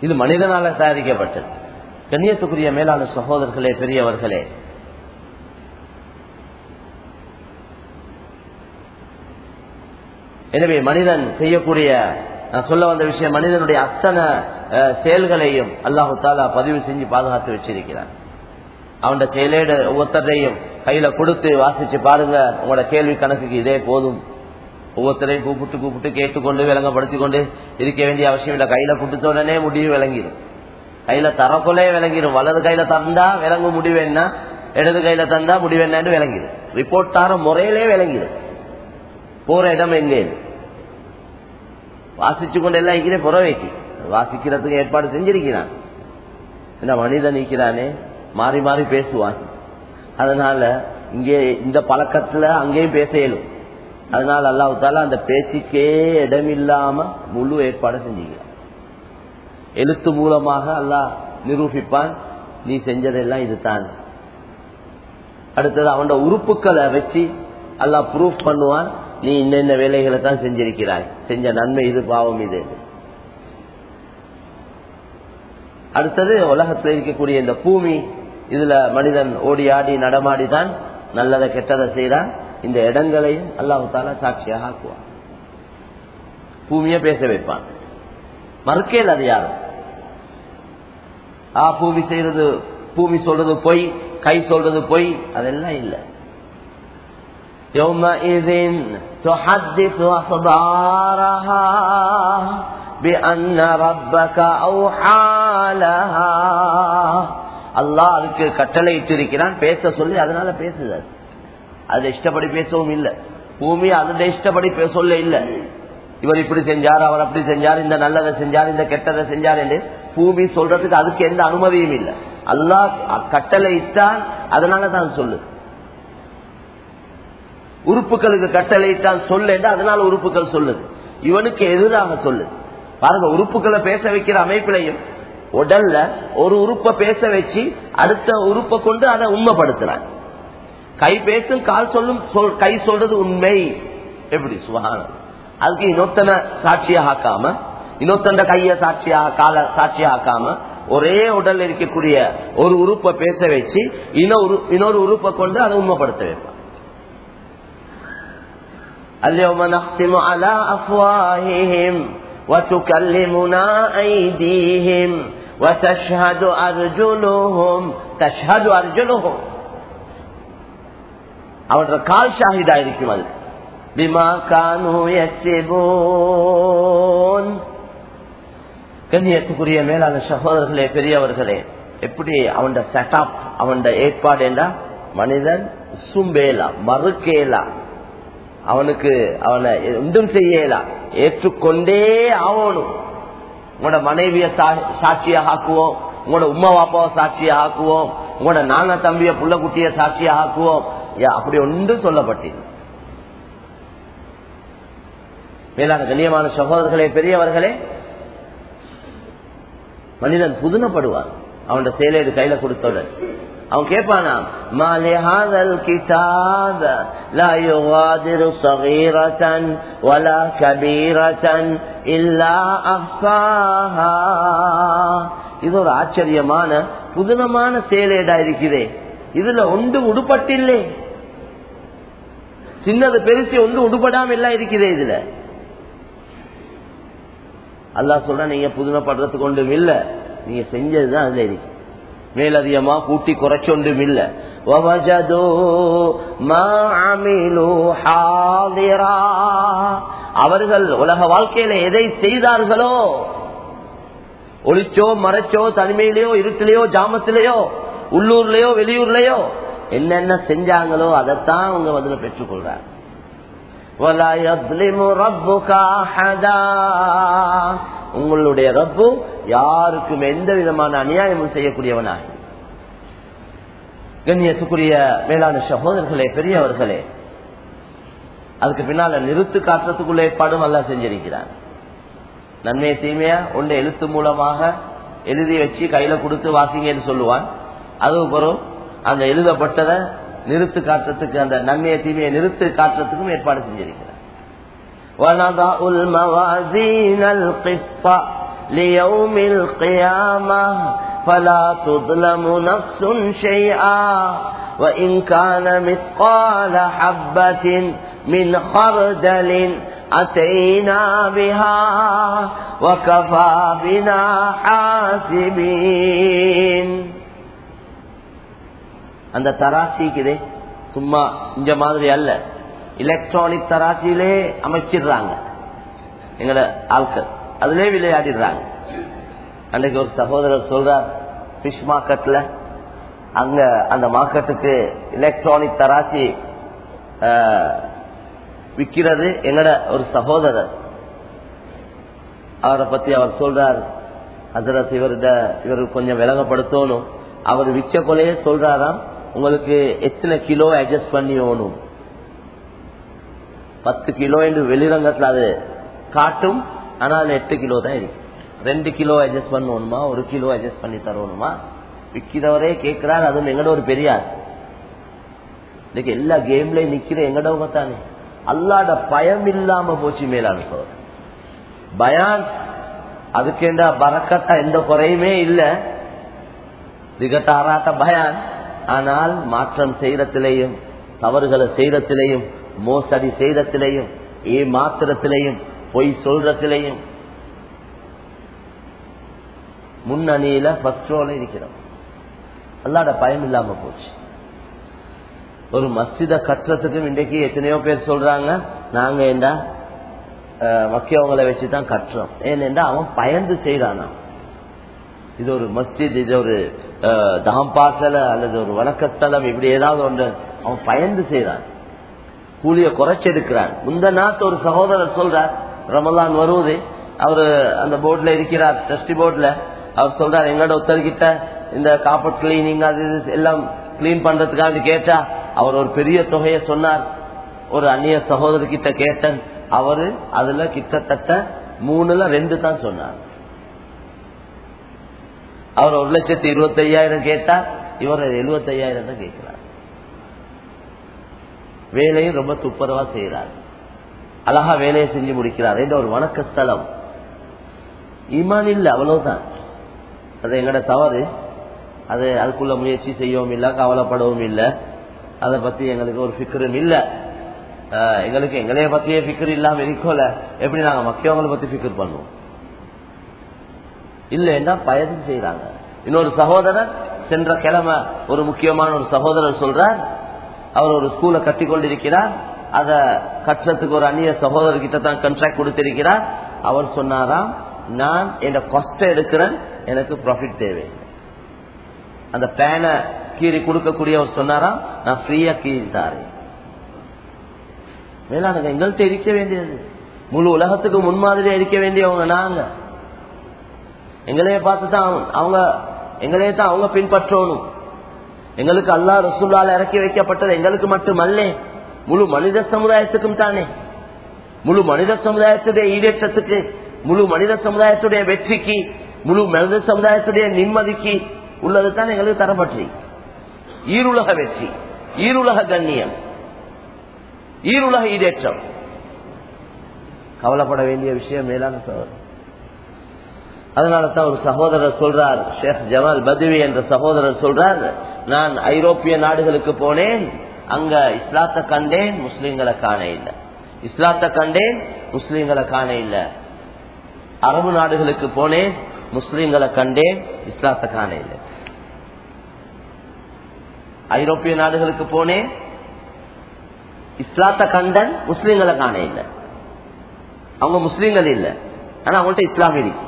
இது மனிதனால தயாரிக்கப்பட்டது கண்ணியத்துக்குரிய மேலான சகோதரர்களே பெரியவர்களே. எனவே மனிதன் செய்யக்கூடிய நான் சொல்ல வந்த விஷயம் மனிதனுடைய அத்தனை செயல்களையும் அல்லாஹு தாலா பதிவு செஞ்சு பாதுகாத்து வச்சிருக்கிறான். அவனோட செயலேடு ஒவ்வொருத்தரையும் கையில கொடுத்து வாசிச்சு பாருங்க. உங்களோட கேள்வி கணக்குக்கு இதே போதும். ஒவ்வொருத்தரையும் கூப்பிட்டு கூப்பிட்டு கேட்டுக்கொண்டு விளங்கப்படுத்திக் கொண்டு இருக்க வேண்டிய அவசியம் இல்லை. கையில கொடுத்த உடனே முடிவு விளங்கிடும். கையில தரக்குள்ளே விளங்கிடும். வலது கையில தந்தா விளங்கும் முடிவு என்ன? இடது கையில தந்தா முடிவு என்னன்னு விளங்கிடும். ரிப்போர்ட் தர முறையிலே விளங்கிடும். போற இடம் எங்கே? வாசிச்சு கொண்டு எல்லாம் இருக்கிறேன் புறவைக்கு வாசிக்கிறதுக்கு ஏற்பாடு செஞ்சிருக்கிறான். என்ன மனிதன் நிற்கிறானே மாறி மாறி பேசுவான். அதனால இங்கே இந்த பழக்கத்துல அங்கேயும் பேச இயலும். அதனால அல்லாஹ் தாலா அந்த பேச்சுக்கே இடமில்லாம முழு ஏற்பாடு செஞ்சுக்கிறான் எழுத்து மூலமாக அல்லாஹ் நிரூபிப்பான் நீ செஞ்சதெல்லாம் இதுதான். அடுத்தது அவனோட உறுப்புக்களை வச்சு அல்லாஹ் ப்ரூஃப் பண்ணுவான். நீ இன்னென்ன வேலைகளை தான் செஞ்சிருக்கிறாய். செஞ்ச நன்மை இது பாவம் இது. அடுத்தது உலகத்தில் இருக்கக்கூடிய இந்த பூமி இதுல மனிதன் ஓடி ஆடி நடமாடி தான் நல்லதை கெட்டதை செய்யறான் இந்த இடங்களையும் அல்லாஹால சாட்சியாக ஆக்குவான். பூமியை பேச வைப்பான். மறுக்கேல் அது யாரும். ஆ பூமி செய்யறது பூமி சொல்றது பொய் கை சொல்றது பொய் அதெல்லாம் இல்லை. يومئذ تحدث أخبارها بأن ربك أوحى لها அல்லாஹ் அதுக்கு கட்டளை இட்டிருக்கிறான் பேச சொல்லி அதனால பேசுது அது. அது இஷ்டப்படி பேசவும் இல்லை பூமி அதோட இஷ்டப்படி பேச சொல்ல இல்லை இவர் இப்படி செஞ்சார் அவர் அப்படி செஞ்சார் இந்த நல்லதை செஞ்சார் இந்த கெட்டதை செஞ்சார் என்று பூமி சொல்றதுக்கு அதுக்கு எந்த அனுமதியும் இல்லை அல்லாஹ் கட்டளை இட்டான் அதனால தான் சொல்லு உறுப்புகளுக்கு கட்டளையிட்டான் சொல்லேண்டா அதனால உறுப்புகள் சொல்லுது. இவனுக்கு எதிராக சொல்லுது. பாருங்க உறுப்புகளை பேச வைக்கிற அமைப்பிலையும் உடல்ல ஒரு உறுப்பை பேச வச்சு அடுத்த உறுப்பை கொண்டு அதை உண்மைப்படுத்துறான் கை பேசும் கால் சொல்லும் சொல் கை சொல்றது உண்மை. எப்படி? சுகானம் அதுக்கு இன்னொத்தனை சாட்சியாக ஆக்காம இன்னொத்தண்ட கைய சாட்சியாக கால சாட்சியாக ஆக்காம ஒரே உடல் இருக்கக்கூடிய ஒரு உறுப்பை பேச வச்சு இன்னொரு இன்னொரு உறுப்பை கொண்டு அதை உண்மைப்படுத்த வைப்பான் اليوم نختم على أفواههم وتكلمنا أيديهم وتشهد أرجلهم تشهد أرجلهم அவர்கள் கால் ஷாஹிதா இருக்கும் அது பிமா கானு யசிபூன் கண்ணியத்துக்குரிய மேலான சகோதரர்களே பெரியவர்களே எப்படி அவன் செட்டப் அவன் ஏற்பாடு என்றா மனிதன் சும்பேலா மறுக்கேலா அவனுக்கு அவனை ஒன்றும் செய்யலாம் ஏற்றுக்கொண்டே ஆகணும். உங்களோட மனைவிய சாட்சியாக ஆக்குவோம். உங்களோட உமா பாப்பாவை சாட்சியாக ஆக்குவோம். உங்களோட நான தம்பிய புள்ள குட்டிய சாட்சியாக ஆக்குவோம். அப்படி ஒன்றும் சொல்லப்பட்டு மேலான கண்ணியமான சகோதரர்களே பெரியவர்களே மனிதன் புதுனப்படுவான். அவனோட செயலை கையில கொடுத்தவுடன். அவன் கேட்பானா? மாலிஹாதல் கிதாப லா யுகாதிரு சகீரத்தன் வலா கபீரத்தன் இல்லா அஹா இது ஒரு ஆச்சரியமான புதுனமான செயலேடா இருக்குதே இதுல ஒன்று உடுப்பட்டில்லை சின்னது பெருசு ஒன்று உடுபடாம எல்லாம் இருக்குதே இதுல. அல்லா சொல்ற நீங்க புதுமைப்படுறதுக்கு ஒன்றும் இல்ல. நீங்க செஞ்சதுதான் அதுல இருக்கு. மேலதிகமா கூட்டி குறைச்சொன்றும் இல்ல. அவர்கள் உலக வாழ்க்கையில எதை செய்தார்களோ ஒளிச்சோ மறைச்சோ தனிமையிலேயோ இருட்டிலேயோ ஜாமத்திலேயோ உள்ளூர்லயோ வெளியூர்லயோ என்னென்ன செஞ்சாங்களோ அதைத்தான் அவங்க வந்து பெற்றுக்கொள்றாங்க உங்களுடைய ரப்பு யாருக்கும் எந்த விதமான அநியாயமும் செய்யக்கூடியவனாக கண்ணியத்துக்குரிய மேலான சகோதரர்களே பெரியவர்களே அதுக்கு பின்னால நிறுத்து காட்டுறதுக்குள்ள ஏற்பாடும் அல்ல செஞ்சிருக்கிறார் நன்மை தீமையா? ஒன்று எழுத்து மூலமாக எழுதி வச்சு கையில கொடுத்து வாசிங்கன்னு சொல்லுவான். அதுக்கப்புறம் அந்த எழுதப்பட்டதை நிறுத்து காட்டுறதுக்கு அந்த நன்மையை தீமையை நிறுத்து காட்டுறதுக்கும் ஏற்பாடு செஞ்சிருக்கிறார் ونضع الموازين القسط ليوم القيامة فلا تظلم نفس شيئا وإن كان مثقال حبة من خردل أتينا بها وكفى بنا حاسبين அந்த தராசிக்குதே சும்மா இந்த மாதிரி அல்ல எலக்ட்ரானிக் தராசியிலே அமைச்சிடுறாங்க எங்கட ஆட்கள் அதிலே விளையாடிடுறாங்க அன்னைக்கு ஒரு சகோதரர் சொல்றார் பிஷ் மார்க்கெட்ல அங்க அந்த மார்க்கெட்டுக்கு எலக்ட்ரானிக் தராசி விற்கிறது எங்கட ஒரு சகோதரர் அவரை பத்தி அவர் சொல்றார் அதரத் இவர்கிட்ட இவருக்கு கொஞ்சம் விலகப்படுத்தணும் அவர் விற்ற கொலையே சொல்றாராம் உங்களுக்கு எத்தனை கிலோ அட்ஜஸ்ட் பண்ணி ஓணும் பத்து கிலோ என்று வெளிரங்கத்தில் அது காட்டும் ஆனால் எட்டு கிலோ தான் இருக்கு. ரெண்டு கிலோ அட்ஜஸ்ட் பண்ணணுமா ஒரு கிலோ அட்ஜஸ்ட் பண்ணி தரணுமா விற்கிறவரே கேட்கிறார் அதுவும் எங்கட ஒரு பெரியார். இன்னைக்கு எல்லா கேம்லயும் நிக்கிற எங்கடவங்க தானே அல்லாட பயம் இல்லாம போச்சு மேலான சோர் பயான் அதுக்கேண்டா பறக்கத்தா எந்த குறையுமே இல்ல. திகட்டாராட்ட பயான். ஆனால் மாற்றம் செய்யறத்திலையும் தவறுகளை செய்யறத்திலையும் மோசடி செய்யறத்திலையும் ஏ மாத்திரத்திலையும் பொய் சொல்றத்திலையும். முன்னணியில ஃபர்ஸ்ட் ரோல இருக்கிறோம். அல்லாட பயம் இல்லாம போச்சு. ஒரு மஸ்ஜித கட்டுறதுக்கும் இன்றைக்கு எத்தனையோ பேர் சொல்றாங்க நாங்க என்ன மக்கியவங்களை வச்சுதான் கட்டுறோம் ஏனென்றா அவன் பயந்து செய்யறானா இது ஒரு மஸ்ஜித் இது ஒரு தாம்பாசல அல்லது ஒரு வணக்கத்தலம் இப்படி ஏதாவது ஒன்று அவன் பயந்து செய்யறான் கூலிய குறைச்செடுக்கிறான் முந்த நாத்து ஒரு சகோதரர் சொல்றார் ரமலான் வருவது அவரு அந்த போர்ட்ல இருக்கிறார் டெஸ்டி போர்ட்ல அவர் சொல்றார் எங்கட ஒருத்தர்கிட்ட இந்த காப்பட் கிளீனிங் அது எல்லாம் கிளீன் பண்றதுக்காக கேட்டா அவர் ஒரு பெரிய தொகையை சொன்னார். ஒரு அந்நிய சகோதரர்கிட்ட கேட்டேன். அவரு அதுல கிட்டத்தட்ட மூணுல ரெண்டு தான் சொன்னார். அவர் ஒரு லட்சத்தி இருபத்தி ஐயாயிரம் கேட்டா இவர் எழுபத்தி ஐயாயிரம் தான் கேட்கிறார். வேலையும் ரொம்ப துப்புரவா செய்யறார் அழகா வேலையை செஞ்சு முடிக்கிறார். இந்த ஒரு வணக்க ஸ்தலம் ஈமான் இல்லை அவ்வளவுதான். அது எங்கட தவறு. அது அதுக்குள்ள முயற்சி செய்யவும் இல்லை கவலைப்படவும் இல்லை. அதை பத்தி எங்களுக்கு ஒரு ஃபிக்கரும் இல்லை. எங்களுக்கு எங்களைய பத்தியே ஃபிக்கர் இல்லாம இருக்கோல. எப்படி நாங்க மக்கியவங்களை பத்தி ஃபிக்கர் பண்ணுவோம்? இல்லைன்னா பயந்து செய்யறாங்க இன்னொரு சகோதரர் சென்ற கிழமை ஒரு முக்கியமான ஒரு சகோதரர் சொல்றார் அவர் ஒரு ஸ்கூலை கட்டி கொண்டிருக்கிறார் அத கட்டுறதுக்கு ஒரு அந்நிய சகோதரர்கிட்ட தான் கண்ட்ராக்ட் கொடுத்திருக்கிறார். அவர் சொன்னாராம் நான் என் கொஸ்ட எடுக்கிறேன் எனக்கு ப்ராஃபிட் தேவை. அந்த பேனை கீறி கொடுக்கக்கூடியவர் சொன்னாராம் நான் ஃப்ரீயா கீறி தாரேன். மேலானுங்க எங்கள்கிட்ட இருக்க வேண்டியது. முழு உலகத்துக்கு முன்மாதிரியா இருக்க வேண்டியவங்க நாங்க. எங்களையே பார்த்து தான் அவங்க எங்களையே தான் அவங்க பின்பற்றணும். எங்களுக்கு அல்லா ரசூல்லால இறக்கி வைக்கப்பட்டது எங்களுக்கு மட்டுமல்ல. முழு மனித சமுதாயத்துக்கும் தானே. முழு மனித சமுதாயத்துடைய ஈடேற்றத்துக்கு முழு மனித சமுதாயத்துடைய வெற்றிக்கு முழு மனித சமுதாயத்துடைய நிம்மதிக்கு உள்ளது தான் எங்களுக்கு தரப்பற்றி. ஈருலக வெற்றி ஈருலக கண்ணியம் ஈருலக ஈடேற்றம். கவலைப்பட வேண்டிய விஷயம் மேலான சோதரர் அதனால தான் ஒரு சகோதரர் சொல்றார் ஷேக் ஜமால் பதுவி என்ற சகோதரர் சொல்றார் நான் ஐரோப்பிய நாடுகளுக்கு போனேன் அங்க இஸ்லாத்தை கண்டேன் முஸ்லீம்களை காண இல்லை. இஸ்லாத்தை கண்டேன் முஸ்லீம்களை காண இல்லை. அரபு நாடுகளுக்கு போனேன் முஸ்லீம்களை கண்டேன் இஸ்லாத்தை காண இல்லை. ஐரோப்பிய நாடுகளுக்கு போனேன் இஸ்லாத்தை கண்டன் முஸ்லீம்களை காண இல்லை. அவங்க முஸ்லீம்கள் இல்லை. ஆனா அவங்கள்ட்ட இஸ்லாம் இருக்கு.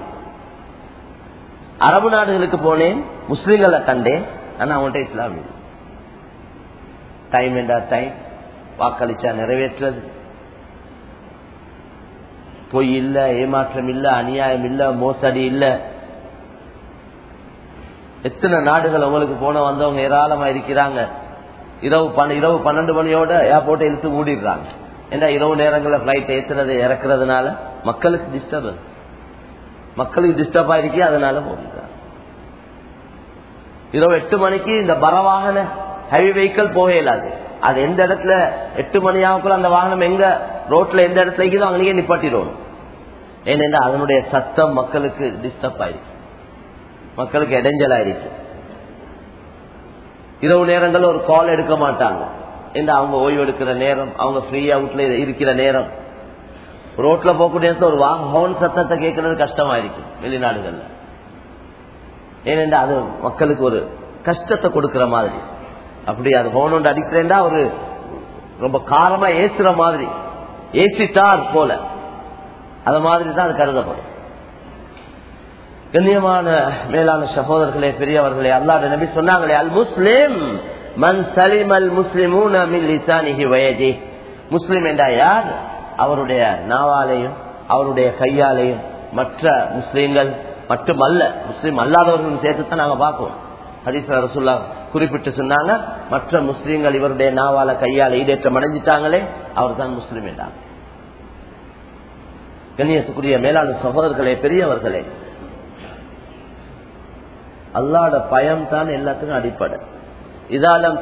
அரபு நாடுகளுக்கு போனேன் முஸ்லீம்களை கண்டேன் ஆனா அவன்கிட்ட இஸ்லாம் இல்லை. டைம் என்றா டைம் வாக்களிச்சா நிறைவேற்றது பொய் இல்ல ஏமாற்றம் இல்ல அநியாயம் இல்ல மோசடி இல்ல. எத்தனை நாடுகள் உங்களுக்கு போன வந்தவங்க ஏராளமா இருக்கிறாங்க. இரவு இரவு பன்னெண்டு மணியோட ஏர்போர்ட்டை இழுத்து மூடிடுறாங்க. ஏன்னா இரவு நேரங்களில் பிளைட் ஏத்துறது இறக்குறதுனால மக்களுக்கு டிஸ்டர்பன்ஸ் மக்களுக்கு டிஸ்டர்ப் ஆயிருக்கே அதனால போகிறாங்க இரவு எட்டு மணிக்கு இந்த பரவாகன ஹெவி வெஹிக்கிள் போக இயலாது அது. எந்த இடத்துல எட்டு மணி ஆகுக்குள்ள அந்த வாகனம் எங்க ரோட்ல எந்த இடத்துல இருக்குதோ அங்கேயே நிப்பாட்டிடுவோம். ஏனென்றா அதனுடைய சத்தம் மக்களுக்கு டிஸ்டர்ப் ஆயிருக்கு. மக்களுக்கு இடைஞ்சல் ஆயிருக்கு. இரவு நேரங்கள் ஒரு கால் எடுக்க மாட்டாங்க. ஏன்னா அவங்க ஓய்வு எடுக்கிற நேரம் அவங்க ஃப்ரீ அவுட்ல இருக்கிற நேரம். ரோட்ல போகக்கூடிய ஒரு வாகன ஹோன் சத்தத்தை கேட்கறது கஷ்டமா இருக்கு வெளிநாடுகள்ல. ஏனென்றா அது மக்களுக்கு ஒரு கஷ்டத்தை கொடுக்கிற மாதிரி. அப்படி அது ஹோன் அடிக்கிறேன்டா ஒரு ரொம்ப காரமா ஏசுற மாதிரி. ஏசிட்டார் போல. அது மாதிரி தான் அது கருதப்படும். கண்ணியமான மேலான சகோதரர்களே பெரியவர்களே அல்லாத நபி சொன்னாங்களே அல் முஸ்லிம் மன் சலிம் அல் முஸ்லிமூன் வயஜி முஸ்லிம் என்றா யார்? அவருடைய நாவாலையும் அவருடைய கையாலையும் மற்ற முஸ்லீம்கள் மட்டுமல்ல முஸ்லீம் அல்லாதவர்களும் சேர்த்துத்தான் நாங்க பார்ப்போம். ஹதீஸ் ரசுல்லா குறிப்பிட்டு சொன்னாங்க மற்ற முஸ்லீம்கள் இவருடைய நாவால கையால் ஈடேற்றம் அடைஞ்சிட்டாங்களே அவர் தான் முஸ்லீம் என்றாங்க. கண்ணியத்துக்குரிய மேலாண் சகோதரர்களே பெரியவர்களே அல்லாட பயம் தான் எல்லாத்துக்கும் அடிப்படை. இதாலம்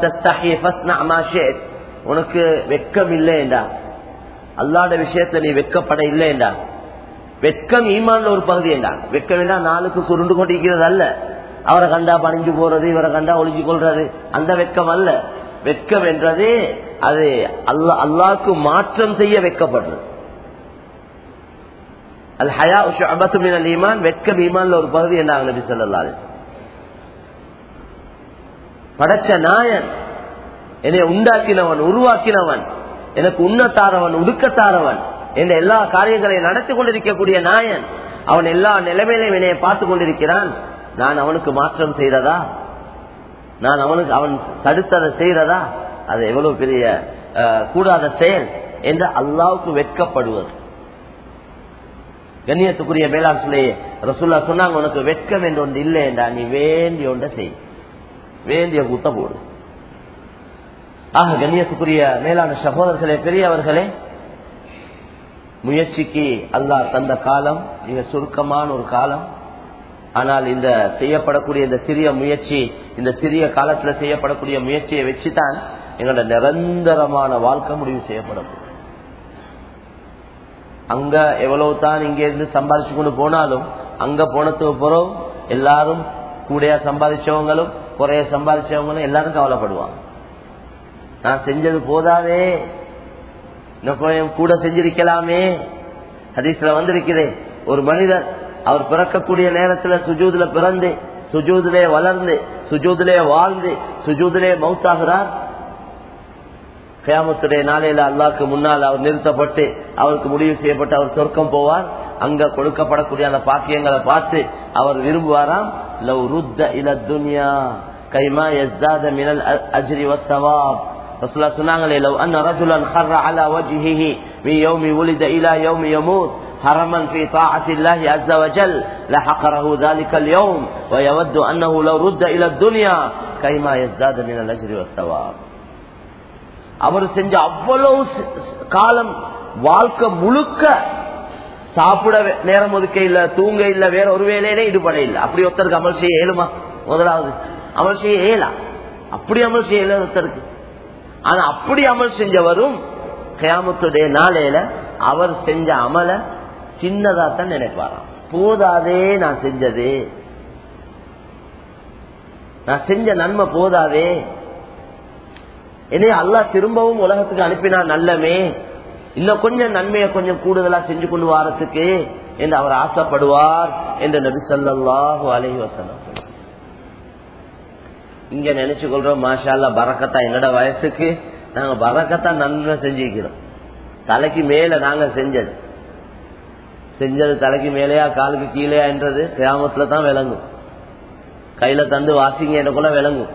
உனக்கு வெக்கம் இல்லைண்டா அல்லாட விஷயத்துல நீ வெக்கப்பட இல்லைண்டா வெட்கம் ஈமான்ல ஒரு பகுதி என்றான் வெட்கம் என்ன நாளுக்கு சுருண்டு கொண்டிருக்கிறது அல்ல. அவரை கண்டா பணிஞ்சு போறது இவரை கண்டா ஒளிஞ்சு கொள்றது அந்த வெட்கம் அல்ல. வெட்கம் என்றதே அது அல்லா அல்லாக்கு மாற்றம் செய்ய வெட்கப்படுறது. அல் ஹயா அபத்துமின் ஈமான் வெட்கம் ஈமான்ல ஒரு பகுதி என்றாங்க நபி சொல்லா படைச்ச நாயன் என்னை உண்டாக்கினவன் உருவாக்கினவன் எனக்கு உண்ணத்தாரவன் உடுக்கத்தாரவன் இந்த எல்லா காரியங்களையும் நடத்தி கொண்டிருக்கக்கூடிய நாயன் அவன் எல்லா நிலைமையிலும் என்னைய பார்த்து கொண்டிருக்கிறான். நான் அவனுக்கு மாற்றம் செய்ததா? நான் அவனுக்கு அவன் தடுத்ததை செய்ததா? அது எவ்வளவு பெரிய கூடாத செயல் என்று அல்லாவுக்கு வெட்கப்படுவது. கண்ணியத்துக்குரிய மேலாண் சொல்லி ரசுல்லா சொன்னாங்க உனக்கு வெட்கம் என்று ஒன்று இல்லை என்றா நீ வேண்டிய ஒன்றை செய். வேண்டிய கூட்ட போடு. ஆக கண்ணியத்துக்குரிய மேலான சகோதரர்களே பெரியவர்களே முயற்சிக்கு அல்லாஹ் தந்த காலம் மிக சுருக்கமான ஒரு காலம். ஆனால் இந்த செய்யப்படக்கூடிய இந்த சிறிய முயற்சி இந்த சிறிய காலத்துல செய்யப்படக்கூடிய முயற்சியை வச்சுதான் எங்களோட நிரந்தரமான வாழ்க்கை முடிவு செய்யப்படும். அங்க எவ்வளவு தான் இங்க இருந்து சம்பாதிச்சு கொண்டு போனாலும் அங்க போனதுக்கு பிறகு எல்லாரும் கூடையா சம்பாதிச்சவங்களும் குறைய சம்பாதிச்சவங்களும் எல்லாரும் கவலைப்படுவாங்க. நான் செஞ்சது போதாதே இன்னும் கூட செஞ்சிருக்கலாமே. ஹதீஸ்ல வந்திருக்கிறேன் ஒரு மனிதர் அவர் பிறக்கக்கூடிய நேரத்துல சுஜூதுல பிறந்து சுஜூதிலே வளர்ந்து சுஜூதிலே வாழ்ந்து சுஜூதிலே மௌத்தாகிறார். கியாமத்துடைய நாளையில அல்லாக்கு முன்னால் அவர் நிறுத்தப்பட்டு அவருக்கு முடிவு செய்யப்பட்டு அவர் சொர்க்கம் போவார். அங்க கொடுக்கப்படக்கூடிய அந்த பாக்கியங்களை பார்த்து அவர் விரும்புவாராம். லவ் ருத்த இல துன்யா கைமா எஸ்தாத மினல் அஜ்ரி வத்தவாப் ரசூலா சொன்னாங்களே லவ் அன்ன ரஜுலன் خر على وجهه من يوم ولد الى يوم يموت حرما في طاعة الله عز وجل لحقره ذلك اليوم ويود أنه لو رد إلى الدنيا كيما يزداد من الأجر والثواب அவர் செஞ்ச அவ்வளவு காலம் வாழ்க்கை முழுக்க சாப்பிட நேரம் ஒதுக்க இல்ல தூங்க இல்ல வேற ஒரு வேலையிலே ஈடுபட இல்லை அப்படி ஒருத்தருக்கு அமல் செய்ய இயலுமா முதலாவது அமல் செய்ய இயலா அப்படி அமல் செய்ய இயல ஒருத்தருக்கு ஆனா அப்படி அமல் செஞ்சவரும் கயாமத்துடைய நாளையில அவர் செஞ்ச அமல சின்னதா தான் நினைப்பாராம். போதாதே நான் செஞ்சது. நான் செஞ்ச நன்மை போதாதே. என்னைய அல்லா திரும்பவும் உலகத்துக்கு அனுப்பினா நல்லமே. இன்னும் கொஞ்சம் நன்மையை கொஞ்சம் கூடுதலா செஞ்சு கொண்டு வாரத்துக்கு என்று அவர் ஆசைப்படுவார் என்று நபி சொல்லாஹு அலஹி வசனம் இங்க நினைச்சு கொள்றோம் மாஷால்லா பறக்கத்தா என்னோட வயசுக்கு? நாங்க பறக்கத்தா நன்மை செஞ்சிருக்கிறோம். தலைக்கு மேல நாங்க செஞ்சது. செஞ்சது தலைக்கு மேலேயா காலுக்கு கீழேயா என்றது கிராமத்துல தான் விளங்கும். கையில தந்து வாசிங்க எனக்குள்ள விளங்கும்.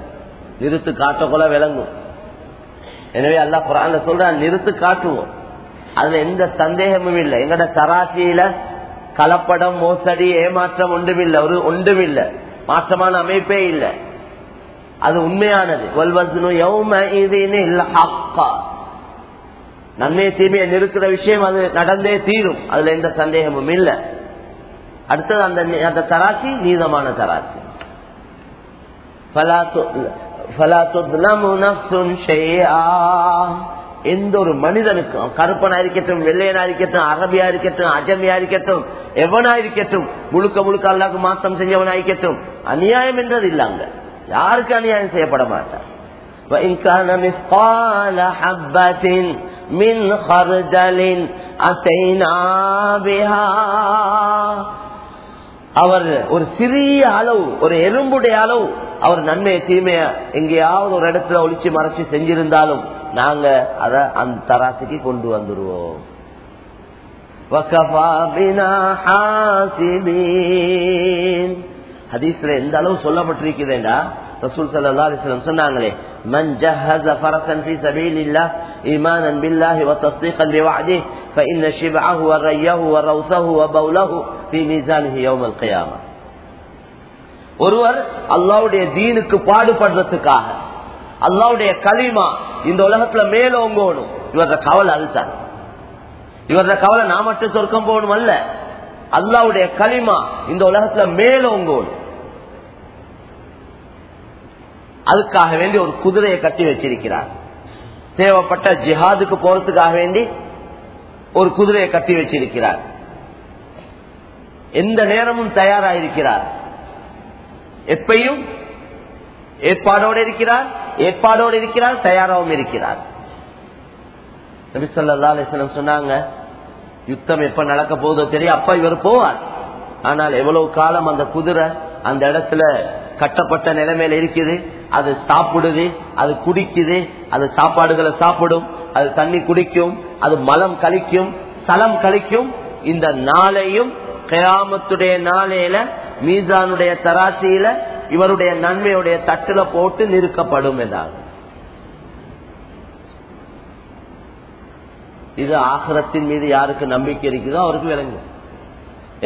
நிறுத்து காட்டக்குள்ள விளங்கும். எனவே அல்லா குரான்ல சொல்றான் நிறுத்து காட்டுவோம். அதுல எந்த சந்தேகமும் இல்லை. எங்கட சராசியில கலப்படம் மோசடி ஏமாற்றம் ஒன்றுமில்லை. ஒரு ஒன்றுமில்லை. மாற்றமான அமைப்பே இல்லை. அது உண்மையானது. நன்மை தீமையை நிறுக்கிற விஷயம் அது நடந்தே தீரும். அதுல எந்த சந்தேகமும் இல்லை. அடுத்தது அந்த அந்த தராசி நீதமான தராசி. எந்த ஒரு மனிதனுக்கும் கருப்பனா இருக்கட்டும் வெள்ளையனா இருக்கட்டும் அரபியா இருக்கட்டும் அஜமியா இருக்கட்டும் எவனா இருக்கட்டும் முழுக்க முழுக்க அல்லாக்கு மாத்தம் செஞ்சவனா இருக்கட்டும் அநியாயம் என்றது இல்லாங்க. யாருக்கு அநியாயம் செய்யப்பட மாட்டார். மின் ஹர்தலின் அசைனாபிஹா அவர் ஒரு சிறிய அளவு ஒரு எறும்புடைய அளவு அவர் நன்மையை தீமைய எங்கேயாவது ஒரு இடத்துல ஒழிச்சு மறைச்சு செஞ்சிருந்தாலும் நாங்க அத அந்த தராசுக்கு கொண்டு வந்துருவோம். ஹதீஸ்ல எந்த அளவு சொல்லப்பட்டிருக்கிறேன்டா ரசூல் சல்லா அலிஸ்லம் சொன்னாங்களே من جهز فرسا في سبيل الله إيمانا بالله وتصديقا بوعده فإن شبعه وريه وروسه وبوله في ميزانه يوم القيامة ஒருவர் அல்லாவுடைய தீனுக்கு பாடுபடுறதுக்காக அல்லாவுடைய களிமா இந்த உலகத்துல மேலோங்கணும் இவர கவலை அதுதான் இவர கவலை நான் மட்டும் சொர்க்கம் போகணும் அல்ல அல்லாவுடைய களிமா இந்த உலகத்துல மேலோங்கணும் அதுக்காக வேண்டி ஒரு குதிரையை கட்டி வச்சிருக்கிறார். தேவைப்பட்ட ஜிஹாதுக்கு போறதுக்காக வேண்டி ஒரு குதிரையை கட்டி வச்சிருக்கிறார். எந்த நேரமும் தயாராயிருக்கிறார். எப்பையும் ஏற்பாடோடு இருக்கிறார் ஏற்பாடோடு இருக்கிறார் தயாராகவும் இருக்கிறார். நபிசல்லா அலிஸ்லம் சொன்னாங்க யுத்தம் எப்ப நடக்க போதோ தெரியும் அப்ப இவர் போவார். ஆனால் எவ்வளவு காலம் அந்த குதிரை அந்த இடத்துல கட்டப்பட்ட நிலைமையில இருக்குது? அது சாப்பிடுது அது குடிக்குது அது சாப்பாடுகளை சாப்பிடும் அது தண்ணி குடிக்கும் அது மலம் கழிக்கும் சலம் கழிக்கும். இந்த நாளையும் கயாமத்துடைய நாளையில மீசானுடைய தராசியில இவருடைய நன்மையுடைய தட்டுல போட்டு நிறுக்கப்படும் என்றார். இது ஆகரத்தின் மீது யாருக்கு நம்பிக்கை இருக்குதோ அவருக்கு விளங்கு.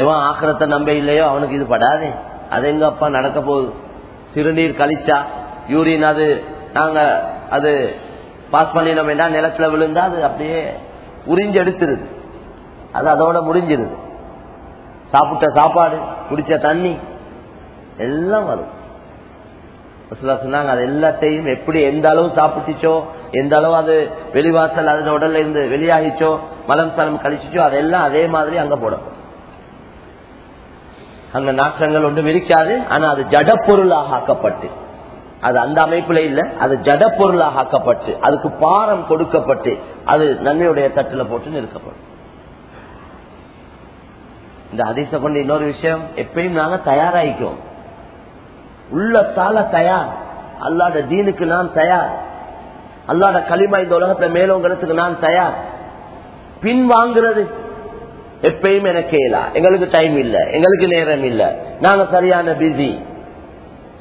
எவன் ஆக்கிரத்தை நம்ப இல்லையோ அவனுக்கு இது படாதே. அது எங்க அப்பா நடக்க போகுது? சிறுநீர் கழிச்சா யூரின் அது நாங்க அது பாஸ் பண்ணினோம் என்றால் நிலத்துல விழுந்தா அது அப்படியே உறிஞ்சு எடுத்துருது. அது அதோட முடிஞ்சிருது. சாப்பிட்ட சாப்பாடு குடிச்ச தண்ணி எல்லாம் வரும். சொன்னாங்க அது எல்லாத்தையும் எப்படி எந்த அளவு சாப்பிட்டுச்சோ எந்த அளவு அது வெளிவாசல் அதன் உடல்ல இருந்து வெளியாகிச்சோ மலம் சலம் கழிச்சிச்சோ அதெல்லாம் அதே மாதிரி அங்க போடப்படும் அங்க நாற்றங்கள் ஒன்றும் இருக்காது ஆனா அது ஜட பொருளாக ஆக்கப்பட்டு அது அந்த அமைப்புல இல்ல. அது ஜட பொருளாக ஆக்கப்பட்டு அதுக்கு பாரம் கொடுக்கப்பட்டு அது நன்மையுடைய தட்டுல போட்டு நிறுத்தப்படும். இந்த அதிச கொண்டு இன்னொரு விஷயம் எப்பயும் நாங்க தயாராயிக்கும் உள்ளத்தால தயார். அல்லாட தீனுக்கு நான் தயார். அல்லாட களிமா இந்த உலகத்தை மேலோங்கிறதுக்கு நான் தயார். பின் வாங்குறது எப்பயும் எனக்கு எங்களுக்கு டைம் இல்லை. எங்களுக்கு நேரம் இல்லை. நாங்க சரியான பிஸி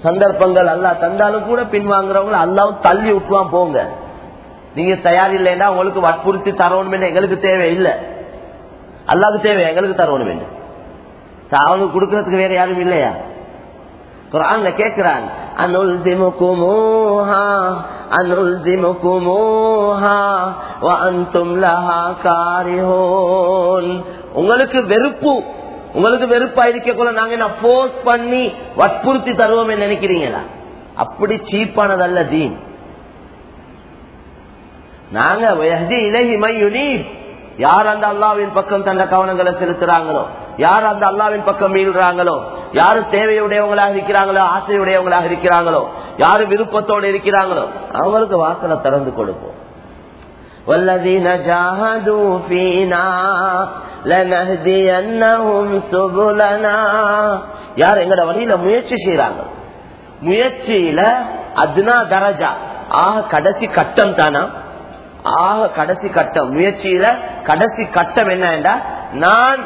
சந்தர்ப்பங்கள் அல்லா தந்தாலும் கூட பின்வாங்குறவங்களை அல்லாவும் தள்ளி விட்டுவான் போங்க. நீங்க தயார் இல்லைன்னா உங்களுக்கு வற்புறுத்தி தரணும் எங்களுக்கு தேவை இல்லை. அல்லாவுக்கு தேவை எங்களுக்கு தரணும் வேண்டும் அவனுக்கு கொடுக்கறதுக்கு வேற யாரும் இல்லையா? குரான்ல கேட்கிறான் அனுல் திமுகமோஹா வஅன்தும் லஹா காரிஹூன். உங்களுக்கு வெறுப்பு. உங்களுக்கு வெறுப்பா இருக்கக்குள்ள நாங்க என்ன போர்ஸ் பண்ணி வற்புறுத்தி தருவோம் நினைக்கிறீங்களா? அப்படி சீப்பானதல்ல தீன். நாங்க மையுனி யார் அந்த அல்லாவின் பக்கம் தந்த கவனங்களை செலுத்துறாங்களோ? யார் அந்த அல்லாவின் பக்கம் மீள்றாங்களோ யாரு தேவையுடையவங்களாக இருக்கிறாங்களோ? ஆசையுடையவங்களாக இருக்கிறாங்களோ? யாரு விருப்பத்தோடு இருக்கிறாங்களோ? அவங்களுக்கு வாசலை திறந்து கொடுப்போம். والذين جاهدوا فينا لنهدينهم سبلنا யார் எங்கட வழியில முயற்சி செய்யறாங்க முயற்சியில அதுனா தரஜா ஆக கடைசி கட்டம் தானா ஆக கடைசி கட்டம் முயற்சியில கடைசி கட்டம் என்னண்டா நான்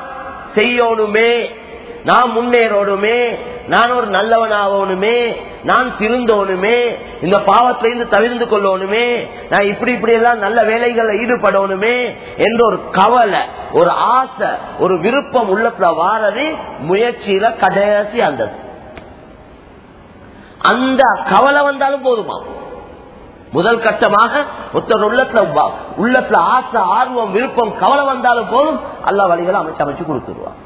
செய்யணுமே நான் முன்னேறணுமே நான் ஒரு நல்லவனாகணுமே நான் திருந்தோனுமே இந்த பாவத்திலிருந்து தவிர்ந்து கொள்ளணுமே நான் இப்படி இப்படி எல்லாம் நல்ல வேலைகள்ல ஈடுபடணுமே என்ற ஒரு கவலை ஒரு ஆசை ஒரு விருப்பம் உள்ளத்துல வாரது முயற்சியில கடைசி அந்த அந்த கவலை வந்தாலும் போதுமா? முதல் கட்டமாக ஒருத்தர் உள்ளத்துல உள்ளத்துல ஆசை ஆர்வம் விருப்பம் கவலை வந்தாலும் போதும் அல்ல வழிகளை அமைச்சு அமைச்சு கொடுத்துருவான்.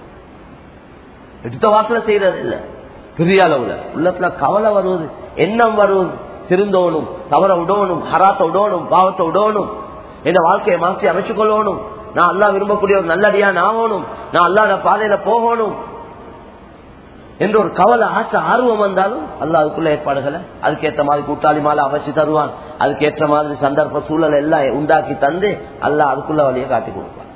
எடுத்த வாக்குல செய்யறது இல்லை. பெரிய அளவுல உள்ளத்துல கவலை வருவது எண்ணம் வருவது திருந்தோணும் தவற விடணும் ஹராத்தை விடணும் பாவத்தை விடணும் என் வாழ்க்கையை மாற்றி அமைச்சு கொள்ளணும் நான் அல்லா விரும்பக்கூடிய ஒரு நல்லடியா ஆகணும். நான் அல்லாட பாதையில போகணும். என்ற ஒரு கவலை ஆசை ஆர்வம் வந்தாலும் அல்ல அதுக்குள்ள ஏற்பாடுகளை அதுக்கேற்ற மாதிரி கூட்டாளி மாலை அமைச்சு தருவான். அதுக்கேற்ற மாதிரி சந்தர்ப்ப சூழல் எல்லாம் உண்டாக்கி தந்து அல்ல அதுக்குள்ள வழியை காட்டி கொடுப்பான்.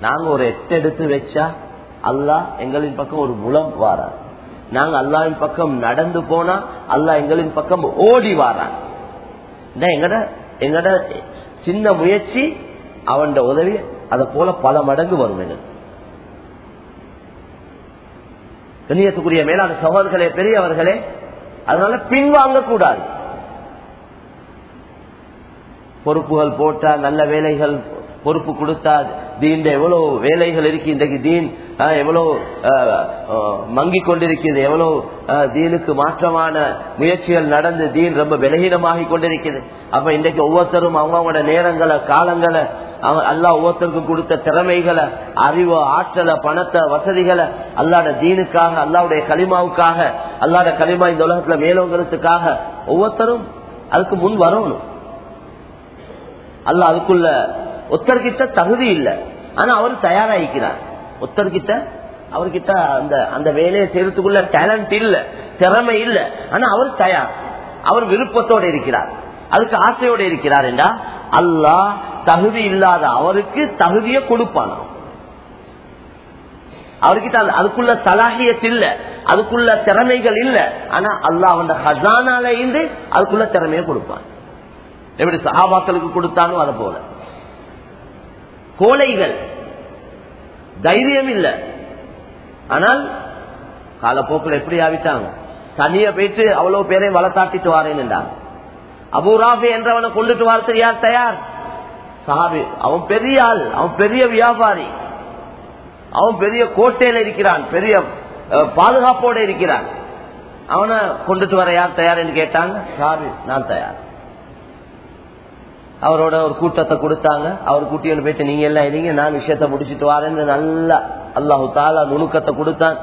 நாங்க ஒரு எட்டு எடுத்து வச்சா அல்லாஹ் எங்களின் பக்கம் ஒரு முலம் வாரான் நாங்க அல்லாவின் பக்கம் நடந்து போனா அல்லாஹ் எங்களின் பக்கம் ஓடி வாரான் எங்கட எங்கட சின்ன முயற்சி அவன் உதவி அதை போல பல மடங்கு வரும் எங்களுக்கு கண்ணியத்துக்குரிய மேலான சகோதரர்களே பெரியவர்களே அதனால பின்வாங்க கூடாது. பொறுப்புகள் போட்டா நல்ல வேலைகள் பொறுப்பு கொடுத்தா தீண்ட எவ்வளவு வேலைகள் இருக்கு இன்றைக்கு தீன். எவ்வளவு மங்கி கொண்டிருக்கிறது எவ்வளவு தீனுக்கு மாற்றமான முயற்சிகள் நடந்து தீன் ரொம்ப விலகீனமாகி கொண்டிருக்கிறது. அப்ப இன்றைக்கு ஒவ்வொருத்தரும் அவங்களோட நேரங்களை காலங்களை அல்லா ஒவ்வொருத்தருக்கும் கொடுத்த திறமைகளை அறிவு ஆற்றலை பணத்தை வசதிகளை அல்லாட தீனுக்காக அல்லாவுடைய களிமாவுக்காக அல்லாட களிமா இந்த உலகத்துல மேலோங்கிறதுக்காக ஒவ்வொருத்தரும் அதுக்கு முன் வரணும். அல்ல அதுக்குள்ள ஒருத்தர்கிட்ட தகுதி இல்லை. ஆனா அவர் தயாராகிக்கிறார். ஒருத்தர்கிட்ட அவர்கிட்ட அந்த அந்த வேலையை செய்யறதுக்குள்ள டேலண்ட் இல்ல திறமை இல்ல. ஆனா அவர் தயார். அவர் விருப்பத்தோடு இருக்கிறார். அதுக்கு ஆசையோடு இருக்கிறார் என்றா அல்லாஹ் தகுதி இல்லாத அவருக்கு தகுதியை கொடுப்பான். அவர்கிட்ட அதுக்குள்ள சலாகியத் இல்ல அதுக்குள்ள திறமைகள் இல்ல. ஆனா அல்லாஹ் அவன் ஹசானால இருந்து அதுக்குள்ள திறமையை கொடுப்பான். எப்படி சஹாபாக்களுக்கு கொடுத்தானோ அதை போல. கோழைகள் தைரியம் இல்ல ஆனால் காலப்போக்கில் எப்படி ஆவிட்டாங்க தனிய போயிட்டு அவ்வளவு பேரையும் வளர்த்தாட்டிட்டு வாரேன் என்றாங்க அபூராபி என்றவனை கொண்டுட்டு வார்த்தை யார் தயார்? சாபி அவன் பெரிய ஆள் அவன் பெரிய வியாபாரி. அவன் பெரிய கோட்டையில இருக்கிறான் பெரிய பாதுகாப்போட இருக்கிறான். அவனை கொண்டுட்டு வர யார் தயார் என்று கேட்டாங்க சாபி நான் தயார். அவரோட ஒரு கூட்டத்தை கொடுத்தாங்க. அவர் கூட்டியில் போயிட்டு நீங்க எல்லாம் இருங்க நான் விஷயத்த முடிச்சிட்டு வரேன்னு நல்லா அல்லாஹு தாலா நுணுக்கத்தை கொடுத்தான்.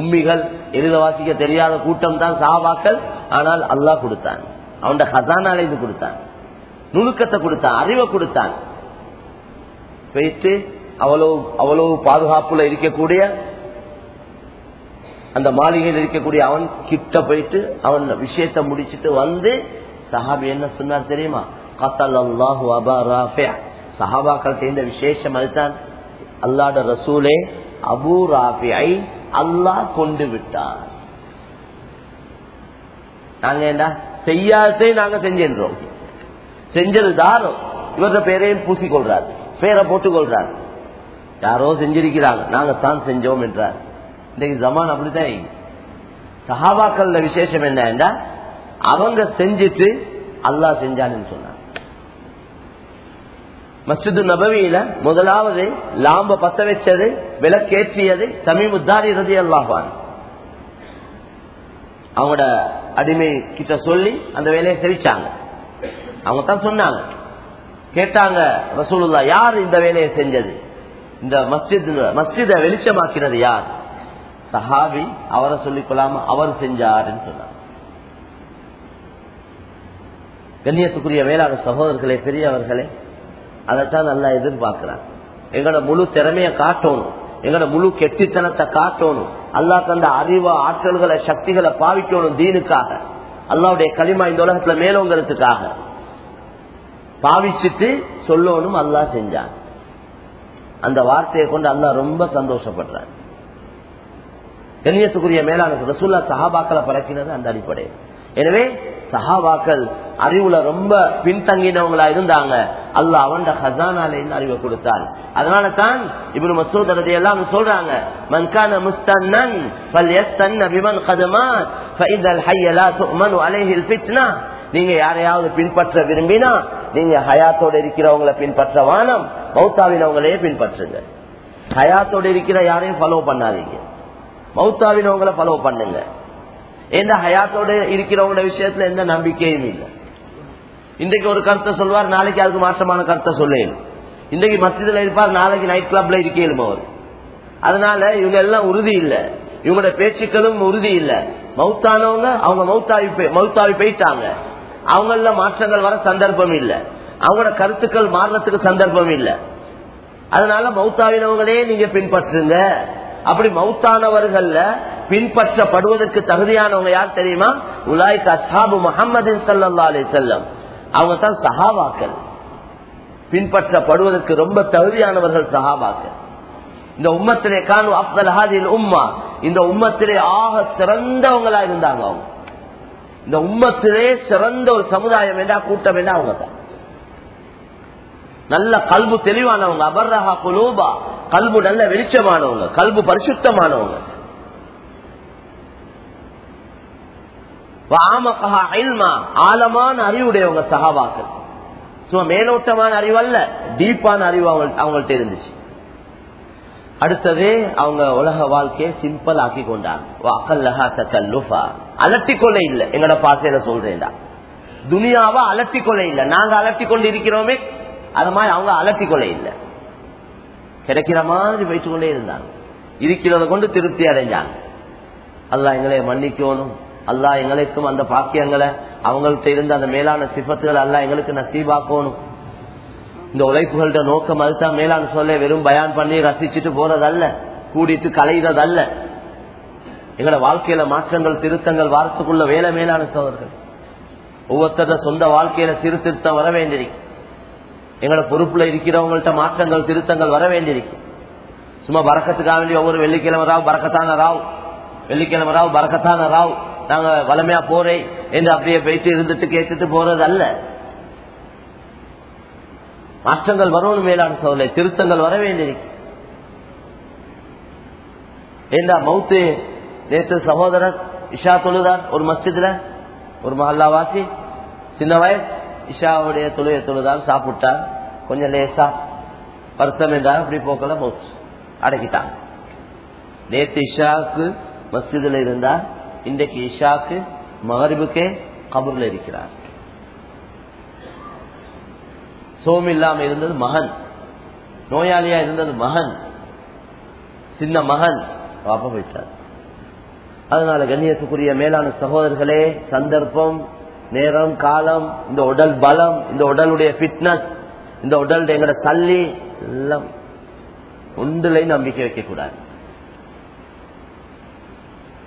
உம்மிகள் எழுத வாசிக்க தெரியாத கூட்டம் தான் சாபாக்கள். ஆனால் அல்லாஹ் கொடுத்தான். அவன் ஹசானால இது கொடுத்தான். நுணுக்கத்தை கொடுத்தான். அறிவை கொடுத்தான். போயிட்டு அவ்வளவு அவ்வளவு பாதுகாப்புல இருக்கக்கூடிய அந்த மாளிகையில் இருக்கக்கூடிய அவன் கிட்ட போயிட்டு அவன் விஷயத்தை முடிச்சிட்டு வந்து சஹாபி என்ன சொன்னார் தெரியுமா? சஹாபாக்கள் இந்த விசேஷம் அதுதான். அல்லாட ரசூலே அபு ராபியை அல்லாஹ் கொண்டு விட்டார். நாங்க என்ன? செய்யாததை நாங்க செஞ்சோம் செஞ்சது தாரம் இவர பேரையும் பூசிக்கொள்றார். பேரை போட்டுக்கொள்றார். யாரோ செஞ்சிருக்கிறாங்க. நாங்க தான் செஞ்சோம் என்றார். இன்னைக்கு ஜமான் அப்படித்தான் சஹாபாக்கள் விசேஷம் என்ன அவங்க செஞ்சுட்டு அல்லாஹ் செஞ்சான்னு சொன்னார் மஸ்ஜிது நபவியில முதலாவது லாம்ப பத்த வச்சது விளக்கேற்றியது தமிமுத்தாரி ரதி அல்லாஹான் அவங்களோட அடிமை கிட்ட சொல்லி அந்த வேலையை செவிச்சாங்க. அவங்க தான் சொன்னாங்க. கேட்டாங்க ரசூலுல்லா யார் இந்த வேலையை செஞ்சது? இந்த மஸ்ஜித் மஸ்ஜித வெளிச்சமாக்கினது யார்? சஹாபி அவரை சொல்லிக்கொள்ளாம அவர் செஞ்சாருன்னு சொன்னார் கண்ணியத்துக்குரிய வேளாண் சகோதரர்களே பெரியவர்களே அதைத்தான் நல்லா எதிர்பார்க்கிறான் எங்களோட முழு திறமைய காட்டணும். எங்களோட முழு கெட்டித்தனத்தை காட்டணும். அல்லா தந்த அறிவு ஆற்றல்களை சக்திகளை பாவிக்கணும் தீனுக்காக. அல்லாவுடைய களிமா இந்த உலகத்துல மேலோங்கிறதுக்காக. பாவிச்சுட்டு சொல்லணும் அல்லா செஞ்சான். அந்த வார்த்தையை கொண்டு அல்லா ரொம்ப சந்தோஷப்படுறான். கண்ணியத்துக்குரிய மேலான ரசூல்லா சஹாபாக்களை பறக்கினது அந்த அடிப்படையில். எனவே சஹாபாக்கள் அறிவுல ரொம்ப பின்தங்கினவங்களா இருந்தாங்க. அல்ல அவன் ஹசானாலே அறிவை கொடுத்தான் அதனால தான் இவரு மசூத் அதை எல்லாம் சொல்றாங்க மன்கான முஸ்தன்னன் நீங்க யாரையாவது பின்பற்ற விரும்பினா நீங்க ஹயாத்தோட இருக்கிறவங்கள பின்பற்ற வானம் மௌத்தாவினவங்களையே பின்பற்றுங்க. ஹயாத்தோட இருக்கிற யாரையும் ஃபாலோ பண்ணாதீங்க. மௌத்தாவினவங்களை ஃபாலோ பண்ணுங்க. எந்த ஹயாத்தோட இருக்கிறவங்களோட விஷயத்துல எந்த நம்பிக்கையும் இல்லை இன்றைக்கு ஒரு கருத்தை சொல்வார் நாளைக்கு அதுக்கு மாற்றமான கருத்தை சொல்லேன் இன்றைக்கு மத்தியத்தில் இருப்பார் நாளைக்கு நைட் கிளப்ல இருக்கலும் அவர் அதனால இவங்க எல்லாம் உறுதி இல்லை இவங்களோட பேச்சுக்களும் உறுதி இல்லை மௌத்தானவங்க அவங்க மௌத்தாவி மௌத்தாவி போயிட்டாங்க அவங்கள மாற்றங்கள் வர சந்தர்ப்பம் இல்லை அவங்களோட கருத்துக்கள் மாறுறதுக்கு சந்தர்ப்பம் இல்லை அதனால மௌத்தாவினவங்களே நீங்க பின்பற்றுங்க அப்படி மௌத்தானவர்கள்ல பின்பற்றப்படுவதற்கு தகுதியானவங்க யார் தெரியுமா? உலாய்கா சாபு முகமது சல்லா அலி செல்லம் அவங்க தான் சஹாபாக்கள். பின்பற்றப்படுவதற்கு ரொம்ப தகுதியானவர்கள் சஹாபாக்கள். இந்த உம்மத்திலே காணு அப்தல் ஹாதில் உம்மா. இந்த உம்மத்திலே ஆக சிறந்தவங்களா இருந்தாங்க அவங்க. இந்த உம்மத்திலே சிறந்த ஒரு சமுதாயம் என்றா கூட்டம் என்றா அவங்க தான் நல்ல கல்பு தெளிவானவங்க. அபர்ரஹா குலூபா. கல்பு நல்ல வெளிச்சமானவங்க. கல்பு பரிசுத்தமானவங்க. ஆழமான அறிவுடையவங்க சகாபாக்கள் சும்மா மேலோட்டமான அறிவு அல்ல டீப்பான அறிவு அவங்கள்ட்ட இருந்துச்சு. அடுத்தது அவங்க உலக வாழ்க்கையை சிம்பிள் ஆக்கி கொண்டாங்க. அலட்டி கொள்ள இல்லை. எங்கட பாசையில சொல்றேன்டா. துனியாவா அலட்டி கொள்ள இல்லை. நாங்க அலட்டி கொண்டு இருக்கிறோமே அது மாதிரி அவங்க அலட்டி கொள்ள இல்லை. கிடைக்கிற மாதிரி போயிட்டு கொண்டே இருந்தாங்க. இருக்கிறத கொண்டு திருப்தி அடைஞ்சாங்க. அல்லா எங்களை மன்னிக்கணும். அல்லா எங்களுக்கும் அந்த பாக்கியங்களை அவங்கள்ட்ட இருந்து அந்த மேலான சிபத்துகள் அல்லா எங்களுக்கு நசீபாக்கணும். இந்த உழைப்புகள்ட நோக்கம் அதுதான் மேலான சொல்ல வெறும் பயான் பண்ணி ரசிச்சுட்டு போறதல்ல கூடிட்டு கலைகிறதல்ல எங்களோட வாழ்க்கையில மாற்றங்கள் திருத்தங்கள் வாரத்துக்குள்ள வேலை மேலான சோழர்கள் ஒவ்வொருத்தர சொந்த வாழ்க்கையில சீர்திருத்தம் வர வேண்டியிருக்கு. எங்களோட பொறுப்புல இருக்கிறவங்கள்ட்ட மாற்றங்கள் திருத்தங்கள் வர வேண்டியிருக்கு. சும்மா பறக்கத்துக்காக வேண்டிய ஒவ்வொரு வெள்ளிக்கிழமை ராவ் பறக்கத்தான ராவ். வெள்ளிக்கிழமை ராவ் பறக்கத்தான ராவ். நாங்க வளமையா போறேன் என்று அப்படியே போயிட்டு இருந்துட்டு கேட்டுட்டு போறது அல்ல. மாற்றங்கள் வரணும் மேலான சோதனை. திருத்தங்கள் வர வேண்டியிருக்கு. ஏண்டா மவுத்து நேற்று சகோதரர் இஷா தொழுதார்? ஒரு மஸ்ஜித்ல? ஒரு மஹல்லாவாசி? சின்ன வயசு. இஷாவுடைய தொழுகை தொழுதார் சாப்பிட்டார். கொஞ்சம் லேசா. வருத்தம் என்றார் அப்படி போக்கல மவுத்து அடக்கிட்டான் நேற்று இஷாவுக்கு மஸ்ஜிதில் இருந்தார். இன்றைக்கு இஷாக்கு மகரிபுக்கே கபூர்ல இருக்கிறார். சோம் இல்லாம இருந்தது மகன். நோயாளியா இருந்தது மகன். சின்ன மகன். வாப்ப போயிட்டார். அதனால கண்ணியத்துக்குரிய மேலான சகோதரர்களே சந்தர்ப்பம் நேரம் காலம் இந்த உடல் பலம் இந்த உடலுடைய பிட்னஸ் இந்த உடல் எங்கட தள்ளி எல்லாம் ஒன்றுலை நம்பிக்கை வைக்கக்கூடாது.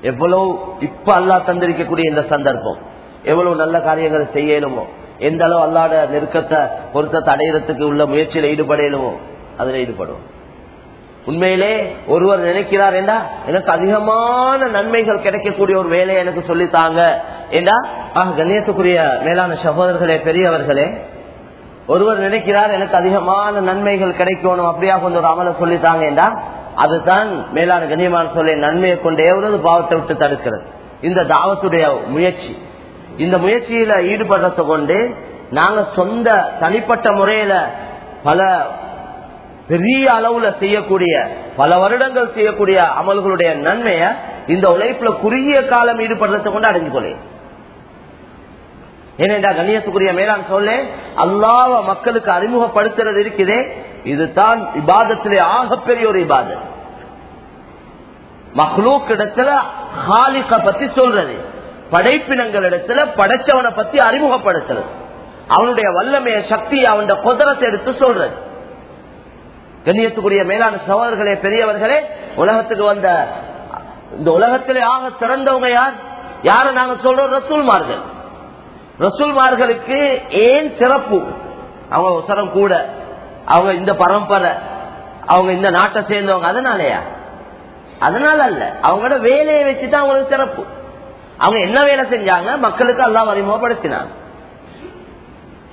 எவ்வளவு இப்ப அல்லா தந்திருக்கக்கூடிய இந்த சந்தர்ப்பம். எவ்வளவு நல்ல காரியங்களை செய்யலுமோ எந்த அளவு அல்லாட நெருக்கத்தை பொருத்தத்தை அடையிறதுக்கு உள்ள முயற்சியில ஈடுபடையலுமோ அதுல ஈடுபடும் உண்மையிலே ஒருவர் நினைக்கிறார் என்றா எனக்கு அதிகமான நன்மைகள் கிடைக்கக்கூடிய ஒரு வேலையை எனக்கு சொல்லித்தாங்க என்றா ஆஹ் கண்ணியத்துக்குரிய மேலான சகோதரர்களே பெரியவர்களே ஒருவர் நினைக்கிறார் எனக்கு அதிகமான நன்மைகள் கிடைக்கணும் அப்படியா? கொஞ்சம் ஒரு அமலை சொல்லித்தாங்க என்றா அதுதான் மேலான கண்ணியமான சொல்லை நன்மையை கொண்டு எவ்வளவு பாவத்தை விட்டு தடுக்கிறது. இந்த தாவத்துடைய முயற்சி. இந்த முயற்சியில ஈடுபடுறத கொண்டு நாங்க சொந்த தனிப்பட்ட முறையில பல பெரிய அளவுல செய்யக்கூடிய பல வருடங்கள் செய்யக்கூடிய அமல்களுடைய நன்மையை இந்த உழைப்புல குறுகிய காலம் ஈடுபடுறத கொண்டு அடைஞ்சு கொள்ளே. ஏனென்றா கண்ணியத்துக்குரிய மேலான் சொல்ல அல்லாவ மக்களுக்கு அறிமுகப்படுத்துறது இருக்குதே இதுதான் இபாதத்திலே ஆகப்பெரிய ஒரு இபாதத். மஹ்லூக் இடத்துல ஹாலிக பத்தி சொல்றது படைப்பினங்கள் இடத்துல படைச்சவனை பத்தி அறிமுகப்படுத்துறது. அவனுடைய வல்லமைய சக்தி அவனுடைய குதிரத்தை எடுத்து சொல்றது. கண்ணியத்துக்குரிய மேலான சகோதரர்களே பெரியவர்களே உலகத்துக்கு வந்த இந்த உலகத்திலே ஆக சிறந்தவங்க யார்? யார நாங்க சொல்றோம்? ரசூல்மார்கள். ரசூல்மார்களுக்கு ஏன் சிறப்பு? அவங்க உசரம் கூட. அவங்க இந்த பரம்பரை. அவங்க இந்த நாட்டை சேர்ந்தவங்க. அதனாலயா? அதனால அல்ல அவங்களோட வேலையை வச்சுதான் அவங்களுக்கு சிறப்பு. அவங்க என்ன வேலை செஞ்சாங்க? மக்களுக்கு அல்லாஹ் அறிமுகப்படுத்தினாங்க.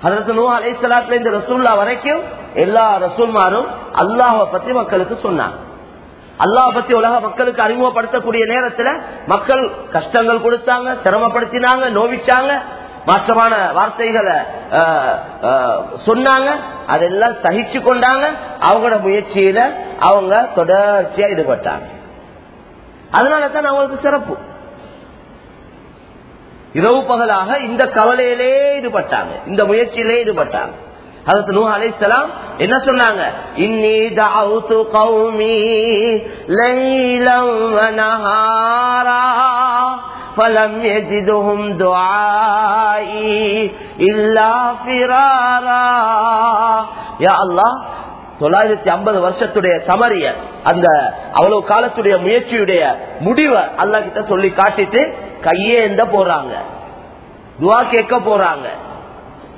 அதற்கு இந்த ரசூல்லா வரைக்கும் எல்லா ரசூல்மாரும் அல்லாஹை பத்தி மக்களுக்கு சொன்னாங்க. அல்லாஹ் பத்தி உலக மக்களுக்கு அறிமுகப்படுத்தக்கூடிய நேரத்துல மக்கள் கஷ்டங்கள் கொடுத்தாங்க சிரமப்படுத்தினாங்க நோவிச்சாங்க. மாற்றமான வார்த்தைகளை சொன்னாங்க அதெல்லாம் சகிச்சு கொண்டாங்க. அவங்களோட முயற்சியில அவங்க தொடர்ச்சியா ஈடுபட்டாங்க. அதனாலதான் அவங்களுக்கு சிறப்பு. இரவு பகலாக இந்த கவலையிலே ஈடுபட்டாங்க. இந்த முயற்சியிலே ஈடுபட்டாங்க. அதற்கு நூ அலைசலாம் என்ன சொன்னாங்க? இன்னி தாவுத்து கௌமி லைலம் நஹாரா. فلم يجدهم دعائي إلا فرارا يا الله தொள்ளாயிரத்தி ஐம்பது வருஷத்துடைய சமரிய அந்த அவ்வளவு காலத்துடைய முயற்சியுடைய முடிவை அல்லா கிட்ட சொல்லி காட்டிட்டு கையேந்த போறாங்க துவா கேட்க போறாங்க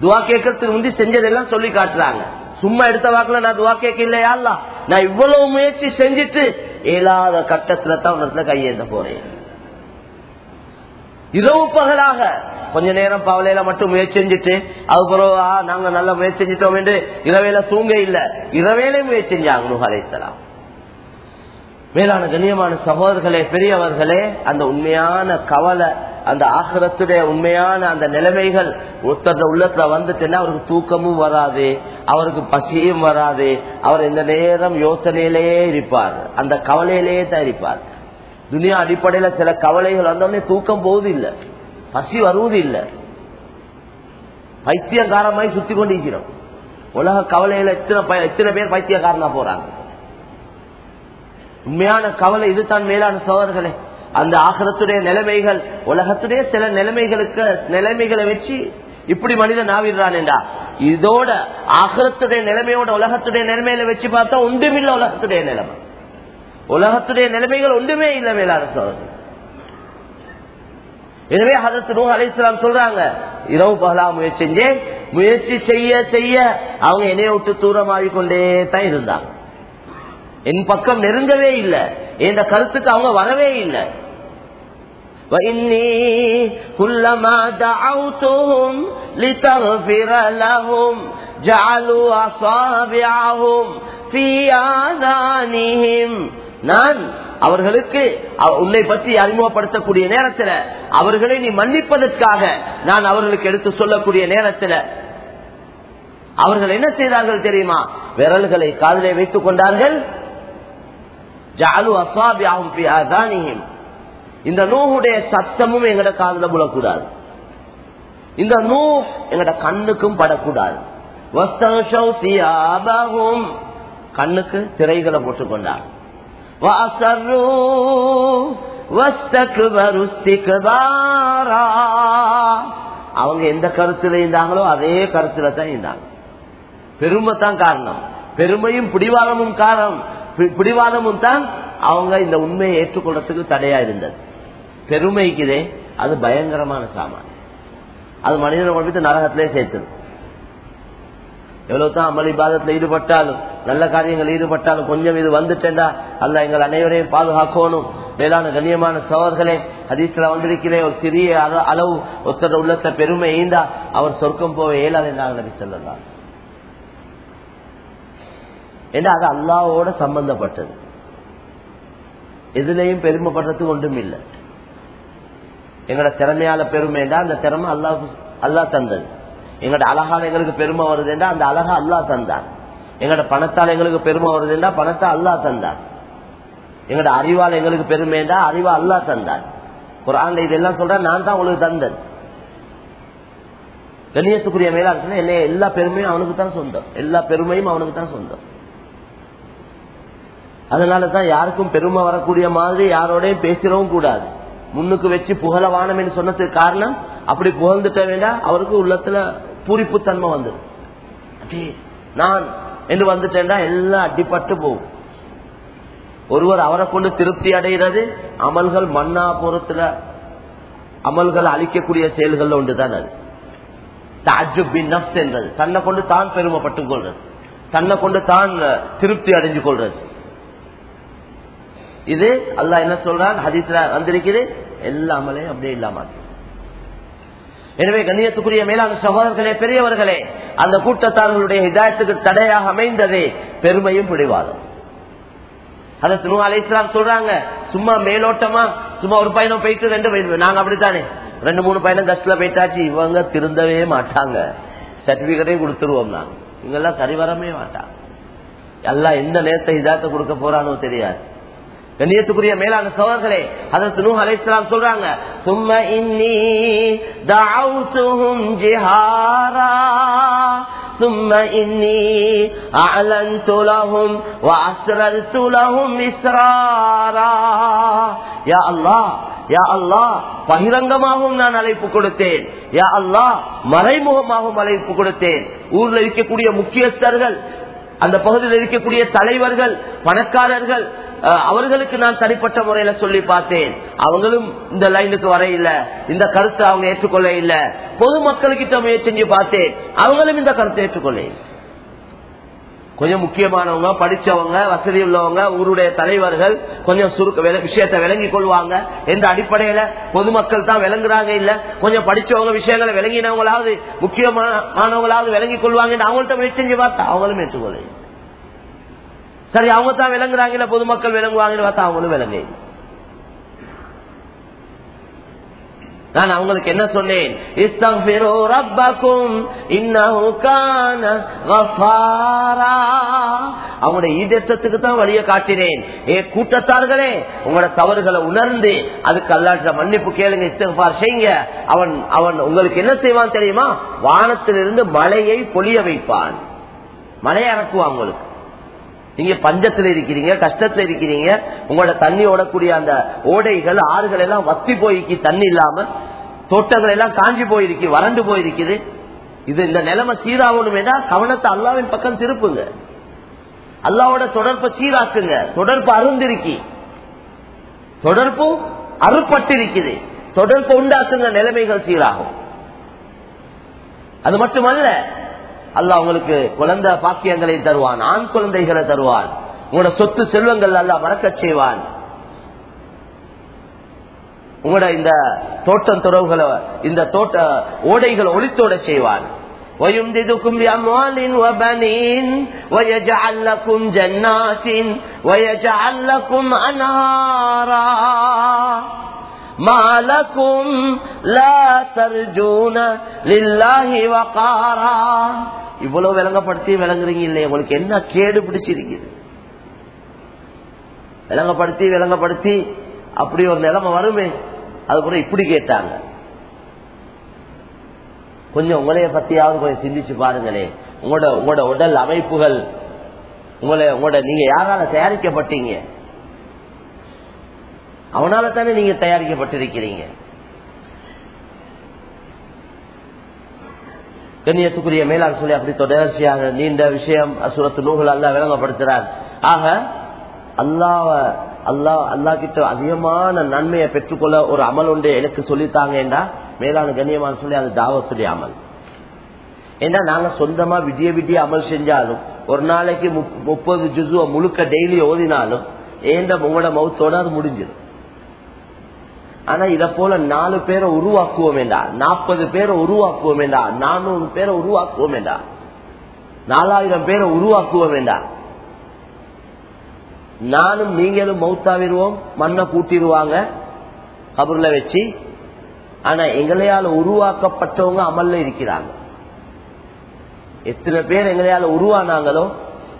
துவா கேட்கறதுக்கு முந்தி செஞ்சதெல்லாம் சொல்லி காட்டுறாங்க சும்மா எடுத்த வாக்குல நான் துவா கேட்க இல்லையா அல்ல நான் இவ்வளவு முயற்சி செஞ்சுட்டு இயலாத கட்டத்துல தான் உன்னத்துல கையேந்த போறேன் இரவு பகலாக கொஞ்ச நேரம் பவலையில மட்டும் முயற்சி செஞ்சுட்டு அதுக்கப்புறம் நாங்க நல்லா முயற்சி செஞ்சிட்டோம் என்று இரவேல தூங்க இல்ல. இரவேலே முயற்சி செஞ்சாங்க நுகலைத்தலாம் மேலான கண்ணியமான சகோதரர்களே பெரியவர்களே அந்த உண்மையான கவலை அந்த ஆகரத்துடைய உண்மையான அந்த நிலைமைகள் ஒருத்தர் உள்ளத்துல வந்துட்டுன்னா அவருக்கு தூக்கமும் வராது அவருக்கு பசியும் வராது அவர் இந்த நேரம் யோசனையிலேயே இருப்பார் அந்த கவலையிலேயே தான் இருப்பார். துனியா அடிப்படையில சில கவலைகள் வந்தோடனே தூக்கம் போவது இல்லை பசி வருவது இல்லை பைத்தியகாரமாய் சுத்தி கொண்டிருக்கிறோம். உலக கவலையில எத்தனை எத்தனை பேர் பைத்தியக்காரனா போறாங்க? உண்மையான கவலை இதுதான் மேலான சோதர்களே அந்த ஆகலத்துடைய நிலைமைகள் உலகத்துடைய சில நிலைமைகளுக்கு நிலைமைகளை வச்சு இப்படி மனிதன் ஆவிடுறான்டா இதோட ஆகலத்துடைய நிலைமையோட உலகத்துடைய நிலைமையில வச்சு பார்த்தா ஒன்றுமில்ல உலகத்துடைய நிலைமை. உலகத்துடைய நிலைமைகள் ஒன்றுமே இல்லை மேலான சோதனை எனவே ஹதரத் நூஹ் அலைஹிஸ்ஸலாம் சொல்றாங்க இரவு பகலா முயற்சி செஞ்சேன் முயற்சி செய்ய செய்ய அவங்க என்னைய விட்டு தூரமாகிக் கொண்டே தான் இருந்தாங்க என் பக்கம் நெருங்கவே இல்லை என்ற கருத்துக்கு அவங்க வரவே இல்லை وإني كلما دعوتهم لتغفر لهم جعلوا أصابعهم في آذانهم நான் அவர்களுக்கு உன்னை பற்றி அறிமுகப்படுத்தக்கூடிய நேரத்தில் அவர்களை நீ மன்னிப்பதற்காக நான் அவர்களுக்கு எடுத்து சொல்லக்கூடிய நேரத்தில் அவர்கள் என்ன செய்தார்கள் தெரியுமா? விரல்களை காதலை வைத்துக் கொண்டார்கள். ஜாலு அசாபியாகும் இந்த நூகுடைய சத்தமும் எங்கட காதல புலக்கூடாது இந்த நூ எங்கட கண்ணுக்கும் படக்கூடாது. கண்ணுக்கு திரைகளை போட்டுக்கொண்டார். வாசர்ரூ வஸ்தக்பரு இஸ்திக்பாரா அவங்க எந்த கருத்தில் இருந்தாங்களோ அதே கருத்துல தான் இருந்தாங்க பெருமை தான் காரணம். பெருமையும் பிடிவாதமும் காரணம். பிடிவாதமும் தான் அவங்க இந்த உண்மையை ஏற்றுக்கொள்றதுக்கு தடையா இருந்தது. பெருமைக்குதே அது பயங்கரமான சாமான். அது மனிதனை கொண்டு நரகத்திலே சேர்த்தது எவ்வளவு தான் அமளி இபாதத்தில் ஈடுபட்டாலும் நல்ல காரியங்கள் ஈடுபட்டாலும் கொஞ்சம் இது வந்துட்டேன்டா அல்ல எங்கள் அனைவரையும் பாதுகாக்கணும். மேலான கண்ணியமான சோதர்களே ஹதீஸ்ல வந்திருக்கிறேன் ஒரு சிறிய அளவு ஒத்தர உள்ளத்த பெருமை ஈந்தா அவர் சொர்க்கம் போக இயலாது என்றாங்க நபி சொல்லலாம் ஏன்னா அது அல்லாவோட சம்பந்தப்பட்டது. எதுலையும் பெருமைப்படுறதுக்கு ஒன்றும் இல்லை. எங்களோட திறமையால பெருமைண்டா அந்த திறமை அல்லாஹ் அல்லாஹ் தந்தது. எங்களோட அழகான எங்களுக்கு பெருமை வருதுண்டா அந்த அழகா அல்லாஹ் தந்தான் எங்கட பணத்தால் எங்களுக்கு பெருமை வருதுண்டா பணத்தை அல்லாஹ் தந்தார். எங்கட அறிவால் எங்களுக்கு பெருமைண்டா அறிவா அல்லாஹ் தந்தார். குரான்ல இதெல்லாம் சொல்ற நான் தான் உங்களுக்கு தந்தன் கண்ணியத்துக்குரிய மேலாண் என்ன எல்லா- பெருமையும் அவனுக்கு தான் சொந்தம். எல்லா பெருமையும் அவனுக்கு தான் சொந்தம். அதனால தான் யாருக்கும் பெருமை வரக்கூடிய மாதிரி யாரோடையும் பேசிடவும் கூடாது. முன்னுக்கு வச்சு புகழ வானம் என்று சொன்னதுக்கு காரணம் அப்படி புகழ்ந்துட்ட வேண்டாம் அவருக்கு உள்ளத்துல பூரிப்புத்தன்மை தன்மை அடே, நான் என்று வந்துட்டேன்னா எல்லாம் அடிப்பட்டு போகும். ஒருவர் அவரை கொண்டு திருப்தி அடைகிறது அமல்கள் மண்ணா அமல்கள் அழிக்கக்கூடிய செயல்கள் ஒன்றுதான் அது. என்றது தன்னை கொண்டு தான் பெருமைப்பட்டுக் கொள்றது தன்னை கொண்டு தான் திருப்தி அடைஞ்சு கொள்றது இது அல்லாஹ் என்ன சொல்றான்? ஹதீஸ்ல வந்திருக்கிறது எல்லாமலே அப்படியே இல்லாமல் எனவே கண்ணியத்துக்குரிய மேலாண் சகோதரர்களே பெரியவர்களே அந்த கூட்டத்தார்களுடைய ஹிதாயத்துக்கு தடையாக அமைந்ததே பெருமையும் பிடிவாதம். அத நூ அலை இஸ்லாம் சொல்றாங்க சும்மா மேலோட்டமா சும்மா ஒரு பயணம் போயிட்டு ரெண்டு பயணம் நாங்க அப்படித்தானே ரெண்டு மூணு பயணம் கஷ்டத்துல போயிட்டாச்சு இவங்க திருந்தவே மாட்டாங்க. சர்டிபிகேட்டையும் கொடுத்துருவோம் நாங்க. இவங்கெல்லாம் சரிவரமே மாட்டாங்க. எல்லாம் எந்த நேரத்தை இதாத்த கொடுக்க போறானோ தெரியாது. கண்ணியத்துக்குரிய மேலான சோழர்களே அதற்கு நூ அலைஸ்லாம் சொல்றாங்க சும்மா இன்னி தஅவுதுஹும் ஜிஹாரா ثم إني أعلنت لهم وأسررت لهم إسرارا يا الله யா அல்லாஹ் பகிரங்கமாகவும் நான் அழைப்பு கொடுத்தேன் யா அல்லாஹ் மறைமுகமாகவும் அழைப்பு கொடுத்தேன் ஊர்ல இருக்கக்கூடிய முக்கியஸ்தர்கள் அந்த பகுதியில் இருக்கக்கூடிய தலைவர்கள் பணக்காரர்கள் அஹ், அவர்களுக்கு நான் தனிப்பட்ட முறையில சொல்லி பார்த்தேன். அவங்களும் இந்த லைனுக்கு வர இல்ல. இந்த கருத்தை அவங்க ஏற்றுக்கொள்ள இல்ல. பொதுமக்களுக்கிட்ட முயற்சி செஞ்சு பார்த்தேன். அவங்களும் இந்த கருத்தை ஏற்றுக்கொள்ள இல்லை. கொஞ்சம் முக்கியமானவங்க படிச்சவங்க வசதி உள்ளவங்க ஊருடைய தலைவர்கள் கொஞ்சம் சுருக்க விஷயத்தை விளங்கி கொள்வாங்க. எந்த அடிப்படையில? பொதுமக்கள் தான் விளங்குறாங்க இல்ல? கொஞ்சம் படிச்சவங்க விஷயங்களை விளங்கினவங்களாவது முக்கியமானவங்களாவது விளங்கி கொள்வாங்க அவங்கள்ட்ட முயற்சி செஞ்சு பார்த்தா அவங்களும் ஏற்றுக்கொள்ள சரி அவங்க தான் விளங்குறாங்க இல்ல பொதுமக்கள் விளங்குவாங்கன்னு பார்த்தா அவங்களும் விளங்கு இல்லை. நான் அவங்களுக்கு என்ன சொன்னேன்? அவங்களுடைய ஈதத்துக்கு தான் வழியை காட்டினேன். ஏ கூட்டத்தார்களே உங்களோட தவறுகளை உணர்ந்து அதுக்கு அல்லாட்ட மன்னிப்பு கேளுங்க இஸ்தக்ஃபார் செய்யுங்க. அவன் அவன் உங்களுக்கு என்ன செய்வான் தெரியுமா? வானத்திலிருந்து மழையை பொழிய வைப்பான். மழையை இறக்குவான் உங்களுக்கு. நீங்க பஞ்சத்துல இருக்கிறீங்க கஷ்டத்துல இருக்கிறீங்க உங்களோட தண்ணி ஓடக்கூடிய அந்த ஓடைகள் ஆறுகள் எல்லாம் வத்தி போயிருக்கு தண்ணி இல்லாம. தோட்டங்கள் எல்லாம் காஞ்சி போயிருக்கு வறண்டு போயிருக்குது. இது இந்த நிலைமை சீராகணுமேனா கவனத்தை அல்லாவின் பக்கம் திருப்புங்க. அல்லாவோட தொடர்பை சீராக்குங்க. தொடர்பு அருந்திருக்கி. தொடர்பு அறுப்பட்டிருக்குது தொடர்பு உண்டாக்குங்க நிலைமைகள் சீராகும். அது மட்டுமல்ல அல்லாஹ் உங்களுக்கு குழந்தை பாக்கியங்களை தருவான் ஆண் குழந்தைகளை தருவான் உங்களோட சொத்து செல்வங்கள் அல்லாஹ் மறக்கச் செய்வான் உங்களோட இந்த தோட்டம் துறவுகளை இந்த தோட்ட ஓடைகளை ஒளித்தோட செய்வான் ويمددكم بأموال وبنين ويجعل لكم جنات ويجعل لكم أنهارا மாலக்கும் இவ்வளவு விளங்கப்படுத்தி விளங்குறீங்க இல்லையா உங்களுக்கு என்ன கேடு பிடிச்சிருக்குது? விளங்கப்படுத்தி விளங்கப்படுத்தி அப்படி ஒரு நிலைமை வருமே அதுக்குள்ள இப்படி கேட்டாங்க. கொஞ்சம் உங்களைய பத்தியாவது கொஞ்சம் சிந்திச்சு பாருங்களே. உங்களோட உங்களோட உடல் அமைப்புகள் உங்களை உங்களோட நீங்க யாரால தயாரிக்கப்பட்டீங்க? அவனால தானே நீங்க தயாரிக்கப்பட்டிருக்கிறீங்க. கண்ணியத்துக்குரிய மேலாண் சொல்லி அப்படி தொடர்ச்சியாக நீண்ட விஷயம் அசுரத்து நூல்கள் அல்லா விளங்கப்படுத்துறார். ஆக அல்லாவ அல்லா அல்லா கிட்ட அதிகமான நன்மையை பெற்றுக்கொள்ள ஒரு அமல் ஒன்று எனக்கு சொல்லித்தாங்கடா மேலான கண்ணியமான சொல்லி அது தாவத்துடைய அமல். ஏன்னா நாங்க சொந்தமா விடிய விடிய அமல் செஞ்சாலும் ஒரு நாளைக்கு முப்- முப்பது ஜுசுவ முழுக்க டெய்லி ஓதினாலும் ஏண்ட உங்களோட மவுத்தோட அது முடிஞ்சிடும். ஆனா இத போல நாலு பேரை உருவாக்குவோம் வேண்டாம் நாற்பது பேரை உருவாக்குவோம் வேண்டாம் நானூறு பேரை உருவாக்குவோம் வேண்டாம் நாலாயிரம் பேரை உருவாக்குவோம் வேண்டாம் நானும் நீங்களும் மௌத்தாவிடுவோம் மண்ணை கூட்டிடுவாங்க கபூர்ல வச்சு. ஆனா எங்களையால உருவாக்கப்பட்டவங்க அமல்ல இருக்கிறாங்க. எத்தனை பேர் எங்களையால உருவானாங்களோ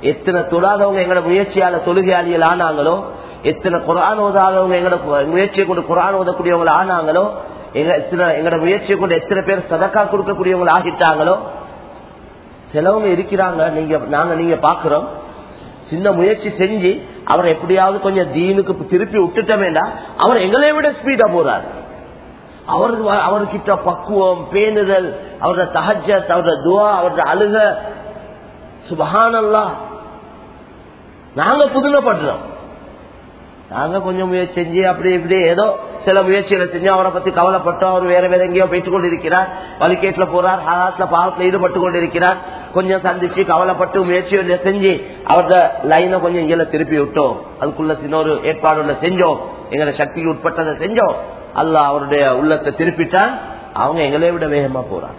எத்தனை தொழாதவங்க எங்களோட முயற்சியால தொழுகையாளிகள் ஆனாங்களோ எத்தனை குரான் ஓதாதவங்க எங்களோட முயற்சியை கொண்டு குரான் ஓதக்கூடியவங்க ஆனாங்களோ எங்க எத்தனை எங்களோட முயற்சியை கொண்டு எத்தனை பேர் சதக்கா கொடுக்கக்கூடியவங்க ஆகிட்டாங்களோ சிலவங்க இருக்கிறாங்க. நீங்க நாங்க நீங்க பாக்குறோம். சின்ன முயற்சி செஞ்சு அவரை எப்படியாவது கொஞ்சம் தீனுக்கு திருப்பி விட்டுட்டோமேடா அவர் எங்களை விட ஸ்பீடா போறாரு. அவர் அவர்கிட்ட பக்குவம் பேணுதல் அவரோட தகஜ அவரோட துவா அவரோட அழுக. சுபஹானல்லா. நாங்க புதுமைப்படுறோம். நாங்க கொஞ்சம் முயற்சி செஞ்சு அப்படி இப்படி ஏதோ சில முயற்சிகளை செஞ்சு அவரை பத்தி கவலைப்பட்டோம் அவர் வேற வேற எங்கேயோ போயிட்டு கொண்டிருக்கிறார். வலிக்கேட்ல போறார் ஹாராத்ல பாவத்துல ஈடுபட்டு கொண்டிருக்கிறார். கொஞ்சம் சந்திச்சு கவலைப்பட்டு முயற்சி செஞ்சு அவரோட லைனை கொஞ்சம் இங்கே திருப்பி விட்டோம். அதுக்குள்ள சின்ன ஒரு ஏற்பாடு செஞ்சோம். எங்களை சக்திக்கு உட்பட்டதை செஞ்சோம். அல்ல அவருடைய உள்ளத்தை திருப்பிட்டான். அவங்க எங்களை விட வேகமா போறாங்க.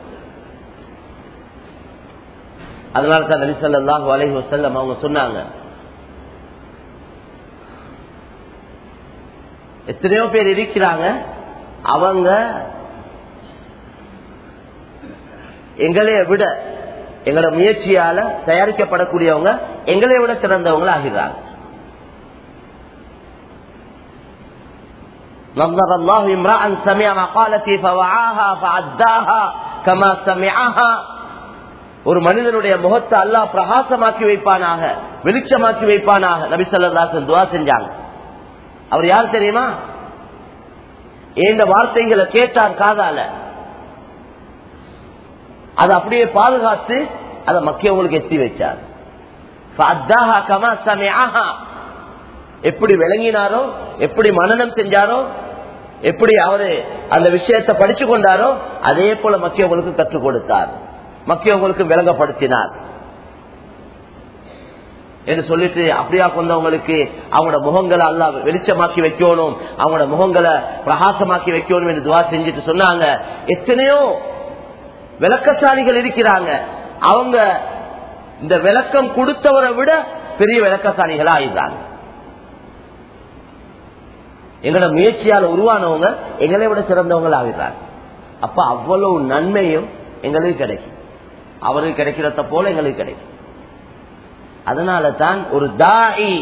அதனால தான் நபிசல்லாஹு அலைஹி வசல்லம் அவங்க சொன்னாங்க எத்தனையோ பேர் இருக்கிறாங்க அவங்க எங்களைய விட எங்களோட முயற்சியால தயாரிக்கப்படக்கூடியவங்க எங்களை விட சிறந்தவங்க ஆகிறாங்க نظر الله امرأ سمع مقالتي فوعاها فعداها كما سمعها ஒரு மனிதனுடைய முகத்தை அல்லாஹ் பிரகாசமாக்கி வைப்பானாக வெளிச்சமாக்கி வைப்பானாக நபி சொல்லதாசன் துவா செஞ்சாங்க அவர் யார் தெரியுமா? இந்த வார்த்தைகளை கேட்டார் காதால. அதை அப்படியே பாதுகாத்து அதை மக்கியவங்களுக்கு எத்தி வச்சார். எப்படி விளங்கினாரோ எப்படி மனநம் செஞ்சாரோ எப்படி அவரு அந்த விஷயத்தை படிச்சு கொண்டாரோ அதே போல மக்கியவங்களுக்கு கற்றுக் கொடுத்தார். மக்கியவங்களுக்கு விளங்கப்படுத்தினார். என்று சொல்லிட்டு அப்படியா கொண்டவங்களுக்கு அவங்களோட முகங்களை அல்லா வெளிச்சமாக்கி வைக்கணும் அவங்களோட முகங்களை பிரகாசமாக்கி வைக்கணும் என்று துவா செஞ்சுட்டு சொன்னாங்க. எத்தனையோ விளக்கசாலிகள் இருக்கிறாங்க. அவங்க இந்த விளக்கம் கொடுத்தவரை விட பெரிய விளக்கசாலிகளா ஆயிடுறாங்க எங்களோட முயற்சியால் உருவானவங்க எங்களை விட சிறந்தவங்களா ஆகிறாங்க அப்ப அவ்வளவு நன்மையும் எங்களுக்கு கிடைக்கும். அவருக்கு கிடைக்கிறத போல எங்களுக்கு கிடைக்கும். அதனால தான் ஒரு தாயி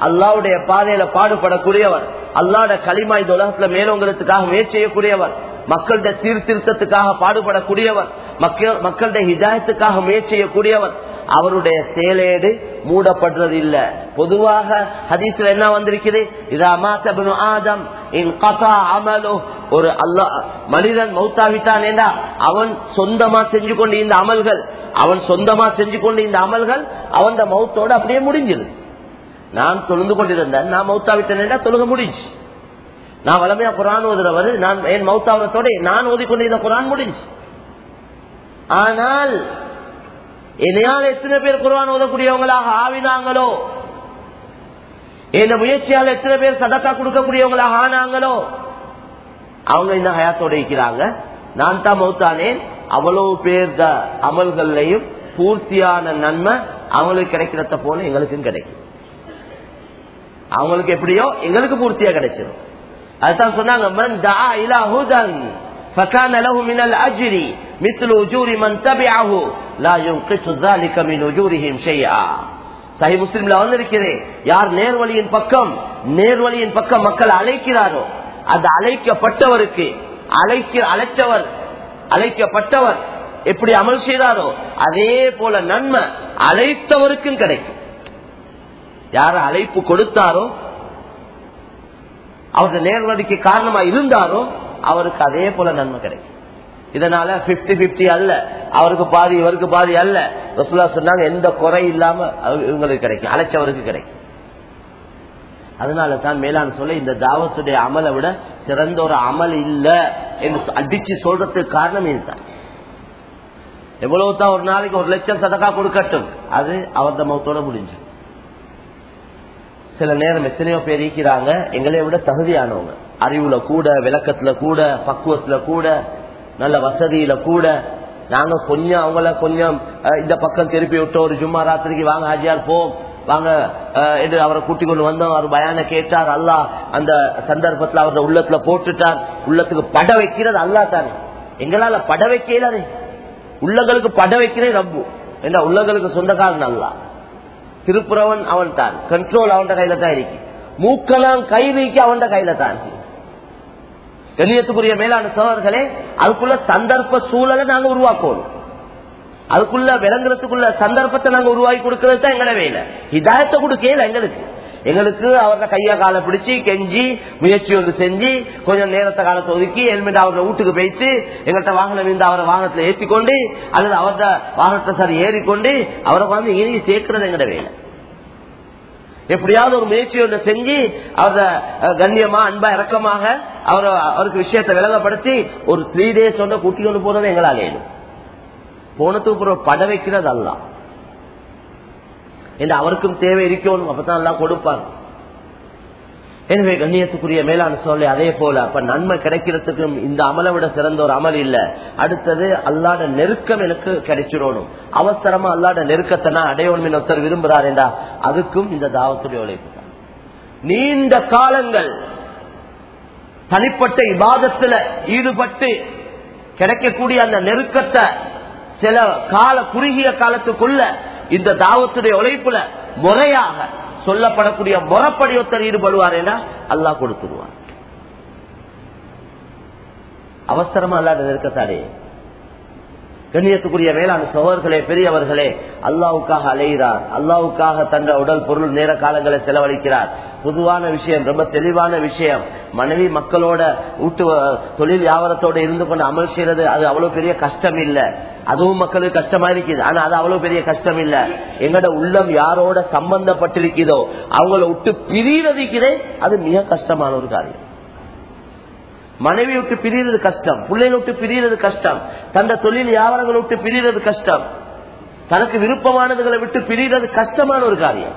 அல்லாவுடைய பாதையில பாடுபடக்கூடியவர் அல்லாட களிமா இந்த உலகத்துல மேலோங்கிறதுக்காக முயற்சி செய்யக்கூடியவர் மக்களுடைய சீர்திருத்தத்துக்காக பாடுபடக்கூடியவர் மக்கள் மக்களுடைய ஹிதாயத்துக்காக முயற்சி செய்யக்கூடியவர் அவருடைய செயலேடு மூடப்படுறது இல்ல பொதுவாக ஹதீஸ்ல என்ன வந்திருக்குது? இதா மாத்தபனு ஆதம் என் கதா அமலோ. ஒரு அல்லா மனிதன் மௌத்தாவிட்டான் என்றா அவன் சொந்தமா செஞ்சு கொண்டு இந்த அமல்கள் அவன் சொந்தமா செஞ்சு கொண்டு இந்த அமல்கள் அவன் மௌத்தோட அப்படியே முடிஞ்சது. நான் தொழுந்து கொண்டிருந்தேன் நான் மௌத்தாவிட்டேன் தொழுக முடிஞ்சு நான் வளமையா குரான் ஓதுறவர் நான் என் மௌத்தாவரத்தோட நான் ஓதிக்கொண்டிருந்த குரான் முடிஞ்சு ஆனால் என்னையால் எத்தனை பேர் குரான் ஓதக்கூடியவங்களாக ஆவினாங்களோ? என்ன முயற்சியால் எத்தனை பேர் சதக்கா கொடுக்கக்கூடியவங்களாக ஆனாங்களோ? அவங்க இந்த ஹயாத்தோட இருக்கிறாங்க. நான் தான் மௌத்தானேன் அவ்வளவு பேர் அமல்கள்லையும் பூர்த்தியான நன்மை அவங்களுக்கு கிடைக்கிறத போல எங்களுக்கும் கிடைக்கும். அவங்களுக்கு எப்படியோ எங்களுக்கு பூர்த்தியா கிடைச்சிடும் அதுதான் சொன்னாங்க இலா فكان له من الأجر مثل أجور من تبعه لا ينقص ذلك من أجورهم شيئا சஹி முஸ்லிம்ல வந்திருக்கிறே யார் நேர்வழியின் பக்கம் நேர்வழியின் பக்கம் மக்கள் அழைக்கிறாரோ அந்த அழைக்கப்பட்டவருக்கு அழைக்க அழைச்சவர் அழைக்கப்பட்டவர் எப்படி அமல் செய்தாரோ அதே போல நன்மை அழைத்தவருக்கும் கிடைக்கும் யார் அழைப்பு கொடுத்தாரோ அவருடைய நேர்வழிக்கு காரணமா இருந்தாரோ அவருக்கு அதே போல நன்மை கிடைக்கும். இதனால பிப்டி பிப்டி அல்ல. அவருக்கு பாதி இவருக்கு பாதி அல்ல. ரசுல்லா சொன்னாங்க எந்த குறை இல்லாம இவங்களுக்கு கிடைக்கும். அழைச்சவருக்கு கிடைக்கும். அதனால தான் மேலான சொல்ல இந்த தாவத்துடைய அமலை விட சிறந்த ஒரு அமல் இல்ல என்று அடிச்சு சொல்றதுக்கு காரணம் இதுதான். எவ்வளவு தான் ஒரு நாளைக்கு ஒரு லட்சம் சதக்கா கொடுக்கட்டும். அது அவர்த மௌத்தோட முடிஞ்சு சில நேரம் எத்தனையோ பேர் இருக்கிறாங்க. எங்களை விட தகுதியானவங்க. அறிவுல கூட விளக்கத்துல கூட பக்குவத்துல கூட நல்ல வசதியில கூட. நாங்க கொஞ்சம் அவங்கள கொஞ்சம் இந்த பக்கம் திருப்பி விட்டோம். ஒரு ஜும்மா ராத்திரிக்கு வாங்க ஹாஜியார் போம் வாங்க என்று அவரை கூட்டிக் கொண்டு வந்தோம். அவர் பயான கேட்டார். அல்லா அந்த சந்தர்ப்பத்தில் அவரோட உள்ளத்துல போட்டுட்டார். உள்ளத்துக்கு பட வைக்கிறது அல்லா தானே. எங்களால பட வைக்கலாதே உள்ளங்களுக்கு பட வைக்கிறேன் ரப்பு. என்ன உள்ளங்களுக்கு சொந்தக்காரன் அல்லா திருப்புறவன் அவன் தான் கண்ட்ரோல் அவன் கையில தான் இருக்கு மூக்கலாம் கை வைக்க அவன் கையில தான் இருக்கு கண்ணியத்துக்குரிய மேலான சோழர்களே அதுக்குள்ள சந்தர்ப்ப சூழலை நாங்க உருவாக்கணும் அதுக்குள்ள விளங்குறதுக்குள்ள சந்தர்ப்பத்தை நாங்க உருவாக்கி கொடுக்கறது தான் எங்களை வேலை இதாயத்தை கொடுக்கல எங்களுக்கு எங்களுக்கு அவர்கிட்ட கையா காலை பிடிச்சி கெஞ்சி முயற்சி ஒன்று செஞ்சு கொஞ்சம் நேரத்தை காலத்தை ஒதுக்கி ஹெல்மெட் அவரோட வீட்டுக்கு போயிட்டு எங்கள்கிட்ட வாகனம் இருந்து அவரை வாகனத்தில் ஏற்றிக்கொண்டு அல்லது அவர்கிட்ட வாகனத்தை சார் ஏறிக்கொண்டு அவரை வந்து இனி சேர்க்கிறது எங்கட வேலை. எப்படியாவது ஒரு முயற்சி ஒன்று செஞ்சு அவர கண்ணியமா அன்பா இறக்கமாக அவரை அவருக்கு விஷயத்தை விலகப்படுத்தி ஒரு த்ரீ டேஸ் ஒன்று கூட்டிக் கொண்டு போறது எங்களால் ஏழும் போனதுக்கு பட வைக்கிறது அல்லாம் என்று அவருக்கும் தேவை இருக்கணும். அப்பதான் எல்லாம் கொடுப்பாங்க. எனவே கண்ணியத்துக்குரிய மேலான சொல்லி அதே போல அப்ப நன்மை கிடைக்கிறதுக்கும் இந்த அமலை விட சிறந்த ஒரு அமல் இல்ல. அடுத்தது அல்லாட நெருக்கம் எனக்கு கிடைச்சிடணும். அவசரமா அல்லாட நெருக்கத்தை நான் அடையணும் ஒருத்தர் விரும்புறார் என்றா அதுக்கும் இந்த தாவத்துடைய உழைப்பு நீண்ட காலங்கள் தனிப்பட்ட இபாதத்துல ஈடுபட்டு கிடைக்கக்கூடிய அந்த நெருக்கத்தை சில கால குறுகிய காலத்துக்குள்ள இந்த தாவத்துடைய உழைப்புல முறையாக சொல்லப்படக்கூடிய முறப்படி ஒருத்தர் ஈடுபடுவார் என அல்லா கொடுத்துருவார் அவசரமா அல்லாத நெருக்கத்தாரே கண்ணியத்துக்குரிய வேளாண் சோழர்களே பெரியவர்களே அல்லாவுக்காக அலைகிறார். அல்லாவுக்காக தங்க உடல் பொருள் நேர காலங்களை செலவழிக்கிறார். பொதுவான விஷயம் ரொம்ப தெளிவான விஷயம். மனைவி மக்களோட ஊட்டு தொழில் வியாபாரத்தோட இருந்து கொண்டு அமல் செய்யறது அது அவ்வளவு பெரிய கஷ்டம் இல்ல அதுவும் மக்களுக்கு கஷ்டமா இருக்குது. ஆனா அது அவ்வளவு பெரிய கஷ்டம் இல்ல எங்கட உள்ளம் யாரோட சம்பந்தப்பட்டிருக்கிறதோ அவங்கள விட்டு பிரியறதுக்கிறே அது மிக கஷ்டமான ஒரு காரியம். மனைவி விட்டு பிரியறது கஷ்டம் பிள்ளைகளை விட்டு பிரியறது கஷ்டம் தந்த தொழில் வியாபாரங்களை விட்டு பிரியறது கஷ்டம். தனக்கு விருப்பமானதுகளை விட்டு பிரியறது கஷ்டமான ஒரு காரியம்.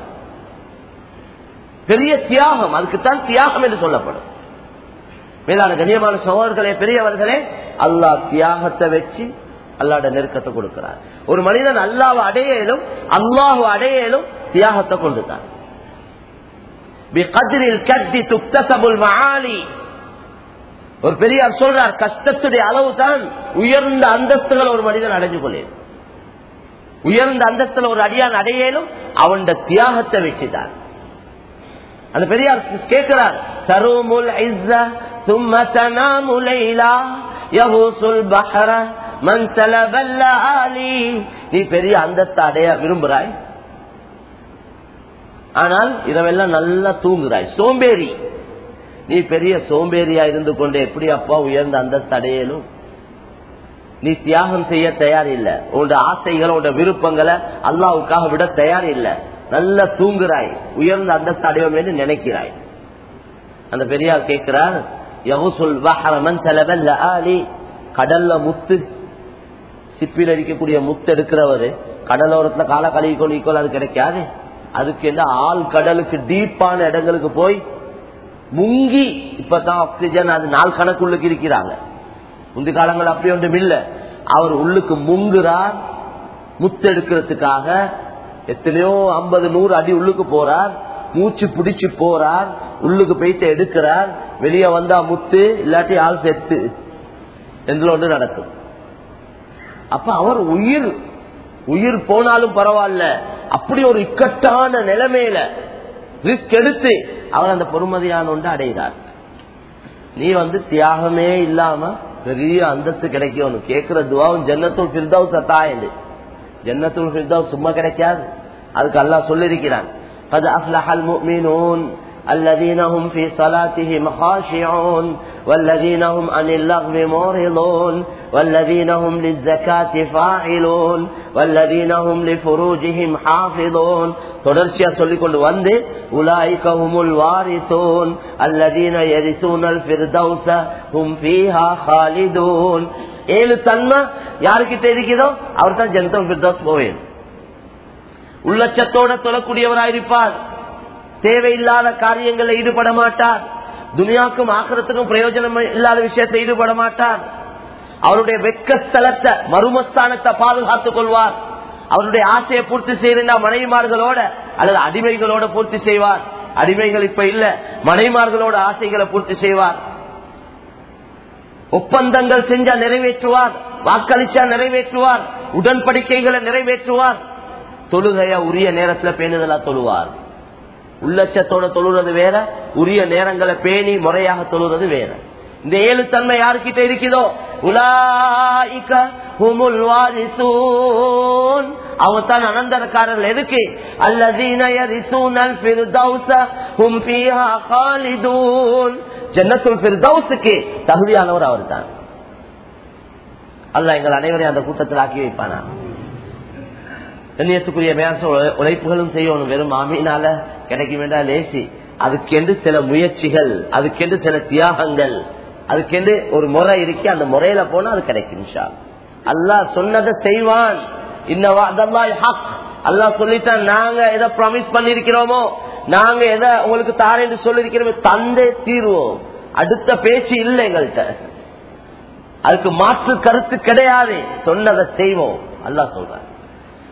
பெரிய தியாகம் அதுக்குத்தான் தியாகம் என்று சொல்லப்படும். மேலான கண்ணியமான சகோதரர்களே பெரியவர்களே அல்லாஹ் தியாகத்தை வச்சு அல்லாட நெருக்கத்தை கொடுக்கிறார். ஒரு மனிதன் அல்லாவை அடையலும் அல்லாஹு அடையலும் தியாகத்தை கொண்டுதான். ஒரு பெரியார் சொல்றார் கஷ்டத்துடைய அளவு தான் உயர்ந்த அந்தஸ்துகள் ஒரு மனிதன் அடைஞ்சு கொள்ளியது உயர்ந்த அந்தஸ்துல ஒரு அடியான் அடையலும் அவன் தியாகத்தை வச்சுதான் அந்த பெரியார் கேட்கிறார் தருமுல் நீ பெரிய அந்தஸ்து அடைய விரும்புறாய் ஆனால் இரவெல்லாம் நல்லா தூங்குறாய் சோம்பேறி. நீ பெரிய சோம்பேறியா இருந்து கொண்டு எப்படி அப்பா உயர்ந்த அந்த அடையலும்? நீ தியாகம் செய்ய தயார் இல்ல உன்னோட ஆசைகளை உன்னோட விருப்பங்களை அல்லாவுக்காக விட தயார் இல்ல நல்லா தூங்குறாய். உயர்ந்த அந்த தடையம் என்று நினைக்கிறாய். அந்த பெரியார் கேட்கிறார் கடல்ல முத்து சிப்பில் அடிக்கக்கூடிய முத்து எடுக்கிறவரு கடலோரத்துல கால கழுவி கொள்ளிக்கோள் அது கிடைக்காது. அதுக்கு என்ன? ஆள் கடலுக்கு டீப்பான இடங்களுக்கு போய் முங்கி இப்பதான் ஆக்சிஜன் அது நாள் கணக்குள்ளுக்கு இருக்கிறாங்க. முந்தி காலங்கள் அப்படி ஒன்றும் இல்லை. அவர் உள்ளுக்கு முங்குறார் முத்தெடுக்கிறதுக்காக எத்தனையோ ஐம்பது நூறு அடி உள்ளுக்கு போறார் மூச்சு பிடிச்சு போறார் உள்ளுக்கு போயிட்டு எடுக்கிறார் வெளியே வந்தா முத்து இல்லாட்டி ஆள் செத்து என்று ஒன்று நடக்கும். அப்ப அவர் உயிர் உயிர் போனாலும் பரவாயில்ல. அப்படி ஒரு இக்கட்டான நிலைமையில ரிஸ்க் எடுத்து அவர் அந்த பொறுமதியான ஒன்று அடைகிறார். நீ வந்து தியாகமே இல்லாம பெரிய அந்தஸ்து கிடைக்கும். கேட்கிற துவாவும் ஜன்னத்துள் ஃபிர்தவுஸ் அத்தாயண்டு ஜன்னத்துள் ஃபிர்தவுஸ் சும்மா கிடைக்காது. அதுக்கு அல்லா சொல்லியிருக்கிறான். அது அஃப்லஹல் மீனோன் الذين هم في صلاتهم خاشعون والذين هم عن اللغو معرضون والذين هم للزكاة فاعلون والذين هم لفروجهم حافظون தொடர்ச்சியா சொல்லிக் கொண்டு வந்து உலாய்கஹுமுல் வாரிசூன் அல்லதீன எரிசூனல் ஃபிர்தௌஸ ஹும் ஃபீஹா ஹாலிதூன் ஏழு தன்மை யாருக்கிட்ட இருக்குதோ அவர் தான் ஜனத்தம் ஃபிர்தௌஸ் போவேன் உள்ளச்சத்தோட தொழக்கூடியவராயிருப்பார் தேவையில்லாத காரியங்களில் ஈடுபட மாட்டார். துனியாக்கும் ஆக்கிரத்துக்கும் பிரயோஜனம் இல்லாத விஷயத்தை ஈடுபட மாட்டார். அவருடைய வெக்கஸ்தலத்தை மருமஸ்தானத்தை பாதுகாத்துக் கொள்வார். அவருடைய ஆசையை பூர்த்தி செய்யறா மனைவிமார்களோட அல்லது அடிமைகளோட பூர்த்தி செய்வார். அடிமைகள் இப்ப இல்ல மனைவிமார்களோட ஆசைகளை பூர்த்தி செய்வார். ஒப்பந்தங்கள் செஞ்சா நிறைவேற்றுவார் வாக்களிச்சா நிறைவேற்றுவார் உடன்படிக்கைகளை நிறைவேற்றுவார். தொழுகையா உரிய நேரத்தில் பேணுதலா தொழுவார். உள்ளச்சத்தோட தொழுறது வேற உரிய நேரங்களை பேணி முறையாக தொழுறது வேற. இந்த ஏழு தன்மை யாருக்கிட்ட இருக்குதோ? உலாய்க ஹுமுல் வாரிசூன். அவங்க தான் அனந்தரக்காரர்கள் எதுக்கு? அல்லதீன யரிசூனல் ஃபிர்தௌஸ ஹும் ஃபீஹா காலிதூன் ஜன்னத்துல் ஃபிர்தௌஸுக்கு தகுதியானவர் அவர்தான். அல்லாஹ் எங்கள் அனைவரையும் அந்த கூட்டத்தில் ஆக்கி வைப்பானா? கண்ணியத்துக்குரிய மேச உழைப்புகளும் செய்யணும். வெறும் ஆமீனால கிடைக்கும் வேண்டாம் லேசி. அதுக்கென்று சில முயற்சிகள் அதுக்கென்று சில தியாகங்கள் அதுக்கென்று ஒரு முறை இருக்கு அந்த முறையில போனா அது கிடைக்கும் இன்ஷா அல்லாஹ். சொன்னதை செய்வான். அல்லாஹ் சொல்லிட்டான் நாங்க எதை ப்ராமிஸ் பண்ணிருக்கிறோமோ நாங்க எதை உங்களுக்கு தாரேன்னு சொல்லிருக்கிறோமோ தந்தே தீர்வோம். அடுத்த பேச்சு இல்லை எங்கள்கிட்ட. அதுக்கு மாற்று கருத்து கிடையாது. சொன்னதை செய்வோம். அல்லா சொல்றேன்.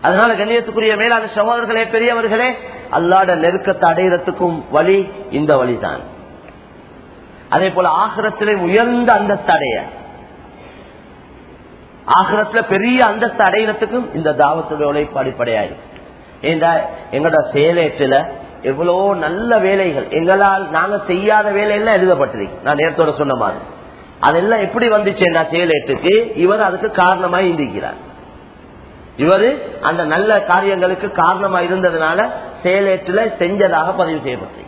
அதனால கண்ணியத்துக்குரிய மேலான சகோதரர்களே பெரியவர்களே அல்லாட நெருக்கத்தை அடையிறதுக்கும் வழி இந்த வழிதான். அதே போல ஆகிரத்திலே உயர்ந்த அந்த அடைய. ஆகிரத்துல பெரிய அந்தஸ்து அடையிறதுக்கும் இந்த தாவத்துடைய உழைப்பு அடிப்படையாயிருக்கு ஏண்டா எங்களோட செயலேற்றில எவ்வளோ நல்ல வேலைகள் எங்களால் நாங்க செய்யாத வேலையெல்லாம் எழுதப்பட்டிருக்கு. நான் நேரத்தோட சொன்ன மாதிரி. அதெல்லாம் எப்படி வந்துச்சு என்ன செயலேற்றுக்கு? இவர் அதுக்கு காரணமாய் இந்திக்கிறார் இவரு அந்த நல்ல காரியங்களுக்கு காரணமா இருந்ததுனால செயலேற்றுல செஞ்சதாக பதிவு செய்யப்பட்டது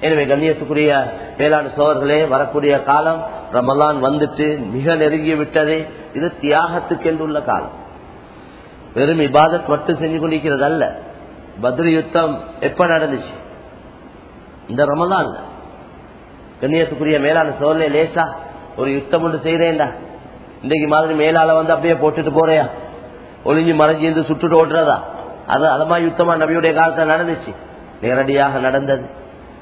எனவே கண்ணியத்துக்குரிய வேளாண் சோழர்களே வரக்கூடிய காலம் ரமலான் வந்துட்டு மிக நெருங்கி விட்டது. இது தியாகத்துக்கு என்றுள்ள காலம். வெறும் இபாதத் மட்டும் செஞ்சு கொண்டிருக்கிறது அல்ல பத்ரி யுத்தம் எப்ப நடந்துச்சு? இந்த ரமலான் கண்ணியத்துக்குரிய மேலான சோழலே லேசா ஒரு யுத்தம் ஒன்று செய்யறேன்டா இன்னைக்கு மாதிரி மேலால வந்து அப்படியே போட்டுட்டு போறியா? ஒளிஞ்சு மறைஞ்சு இருந்து சுட்டுட்டு ஓட்டுறதா? அது அதமா யுத்தமா நபியுடைய காலத்தில் நடந்துச்சு. நேரடியாக நடந்தது.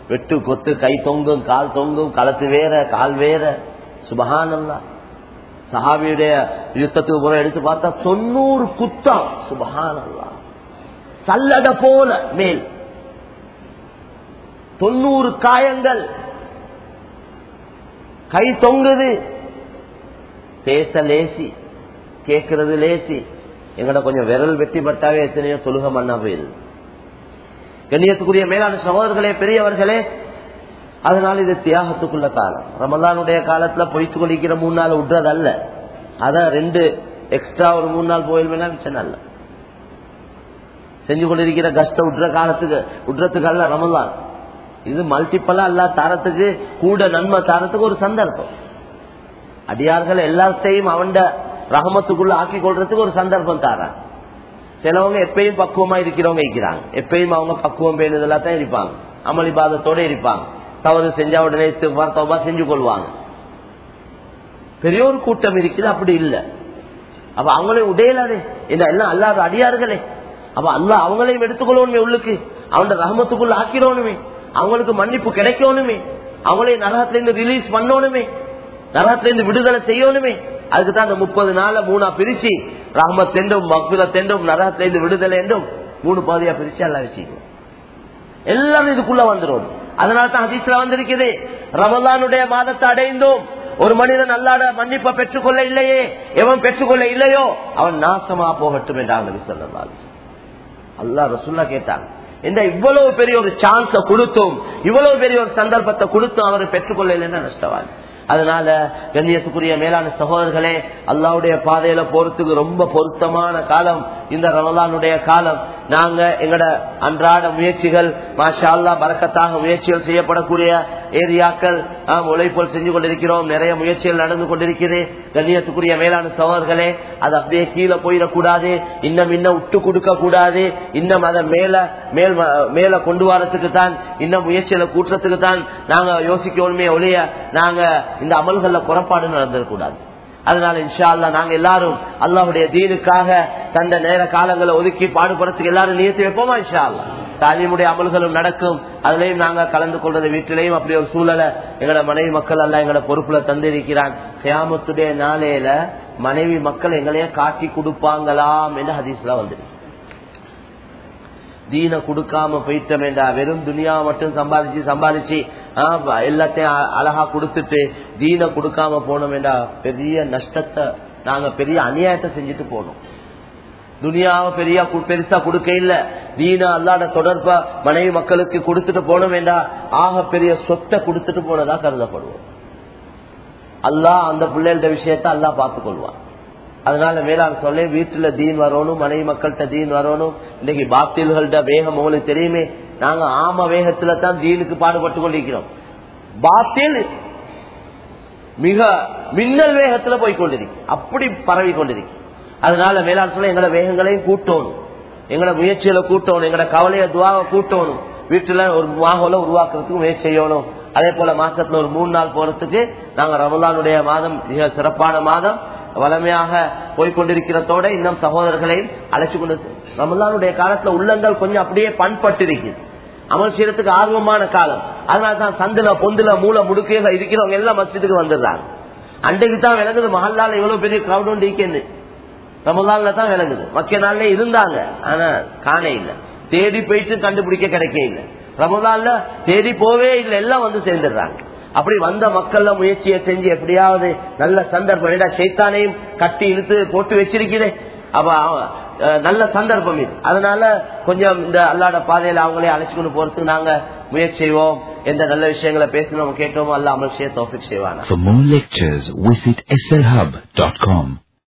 வெட்டு கொத்து கை தொங்கும் கால் தொங்கும் களத்து வேற கால் வேற. சுபகானல்லா சஹாபியுடைய யுத்தத்துக்கு புறம் எடுத்து பார்த்தா தொண்ணூறு குத்தம். சுபகானல்லா சல்லட போல மேல். தொண்ணூறு காயங்கள். கை தொங்குது. பேச லேசி. கேட்கறது லேசி. எங்கட கொஞ்சம் விரல் வெட்டி பட்டாவே எத்தனையோ தொழுக மண்ணா போயிருது கண்ணியத்துக்குரிய மேலான சகோதரர்களே பெரியவர்களே அதனால இது தியாகத்துக்குள்ள காலம். ரமதானுடைய காலத்துல பொய்த்து கொண்டிருக்கிற மூணு நாள் விடுறது அல்ல அதான் ரெண்டு எக்ஸ்ட்ரா ஒரு மூணு நாள் போயிருவேனா மிச்சம் அல்ல செஞ்சு கொண்டிருக்கிற கஷ்டம் விடுற காலத்துக்கு விடுறதுக்கு அல்ல ரமதான். இது மல்டிப்பலா அல்ல தரத்துக்கு கூட நன்மை தரத்துக்கு ஒரு சந்தர்ப்பம். அடியார்கள் எல்லாத்தையும் அவன் ரகமத்துக்குள்ள ஆக்கி கொள்றதுக்கு ஒரு சந்தர்ப்பம் தாரான் சிலவங்க எப்பயும் பக்குவமா இருக்கிறவங்க இருக்கிறாங்க. எப்பயும் அவங்க பக்குவம் பேணுதெல்லாம் தான் இருப்பாங்க. அமளிபாதத்தோட இருப்பாங்க. தவறு செஞ்சா உடனே தவா செஞ்சு கொள்வாங்க. பெரிய ஒரு கூட்டம் இருக்குது அப்படி இல்லை. அப்ப அவங்களே உடையலாதே என்ன எல்லாம் அல்லாத அடியார்களே. அப்ப அல்ல அவங்களையும் எடுத்துக்கொள்ளணுமே உள்ளுக்கு. அவனோட ரகமத்துக்குள்ள ஆக்கிறோனுமே அவங்களுக்கு மன்னிப்பு கிடைக்கணுமே. அவங்களையும் நரகத்திலிருந்து ரிலீஸ் பண்ணணுமே. நரகத்திலிருந்து விடுதலை செய்யணுமே. அதுக்கு தான் அந்த முப்பது நாள மூணா பிரிச்சு ரஹமத் என்றும் மக்பிரத் என்றும் நரகத்திலிருந்து விடுதலை என்றும் மூணு பாதையா பிரிச்சு எல்லாம் வச்சுக்கணும் எல்லாமே இதுக்குள்ள வந்துடும் அதனால தான் ஹதீஸ்ல வந்திருக்குது. ரமலானுடைய மாதத்தை அடைந்தோம். ஒரு மனிதன் அல்லாட மன்னிப்பை பெற்றுக்கொள்ள இல்லையே எவன் பெற்றுக்கொள்ள இல்லையோ அவன் நாசமா போகட்டும் என்றாங்க அல்லா ரசுல்லா கேட்டாங்க இந்த இவ்வளவு பெரிய ஒரு சான்ஸ கொடுத்தும் இவ்வளவு பெரிய ஒரு சந்தர்ப்பத்தை கொடுத்தும் அவரை பெற்றுக்கொள்ள இல்லைன்னா நஷ்டவாதி. அதனால கண்ணியத்துக்குரிய மேலான சகோதரர்களே அல்லாவுடைய பாதையில போறதுக்கு ரொம்ப பொருத்தமான காலம். இந்த ரமலானுடைய காலம். நாங்க எங்கட அன்றாட முயற்சிகள் மாஷா அல்லா பறக்கத்தாக முயற்சிகள் செய்யப்படக்கூடிய ஏரியாக்கள் நாம் உழைப்போல் செஞ்சு கொண்டிருக்கிறோம். நிறைய முயற்சிகள் நடந்து கொண்டிருக்கிறது கண்ணியத்துக்குரிய மேலான சகோதரர்களே அது அப்படியே கீழே போயிடக்கூடாது. இன்னும் இன்னும் விட்டு கொடுக்க கூடாது இன்னும் அதை மேல மேல் மேல கொண்டு வரத்துக்கு தான் இன்னும் முயற்சிகளை கூட்டுறதுக்கு தான் நாங்க யோசிக்கணுமே ஒழிய நாங்க இந்த அமல்கள்ல குறைபாடு நடந்துடக்கூடாது அதனால இன்ஷா அல்லா நாங்க எல்லாரும் அல்லாவுடைய தீனுக்காக தந்த நேர காலங்களை ஒதுக்கி பாடுபடுறதுக்கு எல்லாரும் நியத்து வைப்போமா இன்ஷா அல்லா தாலிமுடைய அமல்களும் நடக்கும். அதுலயும் நாங்க கலந்து கொள்றது வீட்டிலையும் அப்படி ஒரு சூழலை எங்களோட மனைவி மக்கள் எல்லாம் எங்களோட பொறுப்புல தந்திருக்கிறான் கியாமத்துடைய நாளையில மனைவி மக்கள் எங்களையே காட்டி கொடுப்பாங்களாம் என்று ஹதீஸ்ல வந்துருக்கு. தீன கொடுக்காம போயிட்டமேண்டா. வெறும் துனியா மட்டும் சம்பாதிச்சு சம்பாதிச்சு எல்லாத்தையும் அழகா கொடுத்துட்டு தீன கொடுக்காம போனோம் பெரிய நஷ்டத்தை நாங்க பெரிய அநியாயத்தை செஞ்சுட்டு போனோம். துனியாவை பெரிய பெருசா கொடுக்க இல்ல. தீன அல்லாட தொடர்ப மனைவி மக்களுக்கு கொடுத்துட்டு போனோம் வேண்டாம் ஆக பெரிய சொத்தை கொடுத்துட்டு போனதா கருதப்படுவோம். அல்லாஹ் அந்த பிள்ளைகள விஷயத்த அல்லா பார்த்துக் கொள்வான் அதனால மேலாண் சொல்ல வீட்டுல தீன் வரணும் மனைவி மக்கள்கிட்ட தீன் வரணும் இன்னைக்கு பாத்தில்கள்ட வேகம் உங்களுக்கு தெரியுமே நாங்க ஆம வேகத்துல தான் தீனுக்கு பாடுபட்டு கொண்டிருக்கிறோம். பாத்தில் மிக மின்னல் வேகத்துல போய் கொண்டிருக்கு. அப்படி பரவி கொண்டிருக்கு. அதனால மேலாண் சொல்ல எங்களோட வேகங்களையும் கூட்டணும். எங்களோட முயற்சியில கூட்டணும். எங்களோட கவலைய துவாவை கூட்டணும். வீட்டுல ஒரு மாகோல உருவாக்குறதுக்கு முயற்சி செய்யணும். அதே போல மாசத்துல ஒரு மூணு நாள் போறதுக்கு நாங்க ரமலானுடைய மாதம் மிக சிறப்பான மாதம். வளமையாக போய்கொண்டிருக்கிறதோட இன்னும் சகோதரர்களையும் அழைச்சு கொண்டு ரமலானுடைய காலத்துல உள்ளங்கள் கொஞ்சம் அப்படியே பண்பட்டிருக்குது அமல் செய்யறதுக்கு ஆர்வமான காலம். அதனாலதான் சந்தில பொந்துல மூல முடுக்கையில இருக்கிறவங்க எல்லாம் மஸ்ஜிதுக்கு வந்துடுறாங்க. அன்றைக்கு தான் விளங்குது மஹல்லால இவ்வளவு பெரிய கிரௌட் ஒன்று இருக்குது ரமலான்ல தான் விளங்குது. மக்கிய நாள்ல இருந்தாங்க. ஆனா காண இல்ல. தேடி போயிட்டு கண்டுபிடிக்க கிடைக்க இல்லை. ரமலான்ல தேடி போவே இல்லை. எல்லாம் வந்து சேர்ந்துடுறாங்க. அப்படி வந்த மக்கள்ல முயற்சியை செஞ்சு எப்படியாவது நல்ல சந்தர்ப்பம் சைத்தானையும் கட்டி இழுத்து போட்டு வச்சிருக்கிறேன் அப்ப நல்ல சந்தர்ப்பம் இது. அதனால கொஞ்சம் இந்த அல்லாட பாதையில அவங்களே அழைச்சிக்கொண்டு போறதுக்கு நாங்க முயற்சி செய்வோம். எந்த நல்ல விஷயங்களை பேசணும் கேட்டோமோ அல்ல அமல் செய்ய தோஃபிக் செய்வாங்க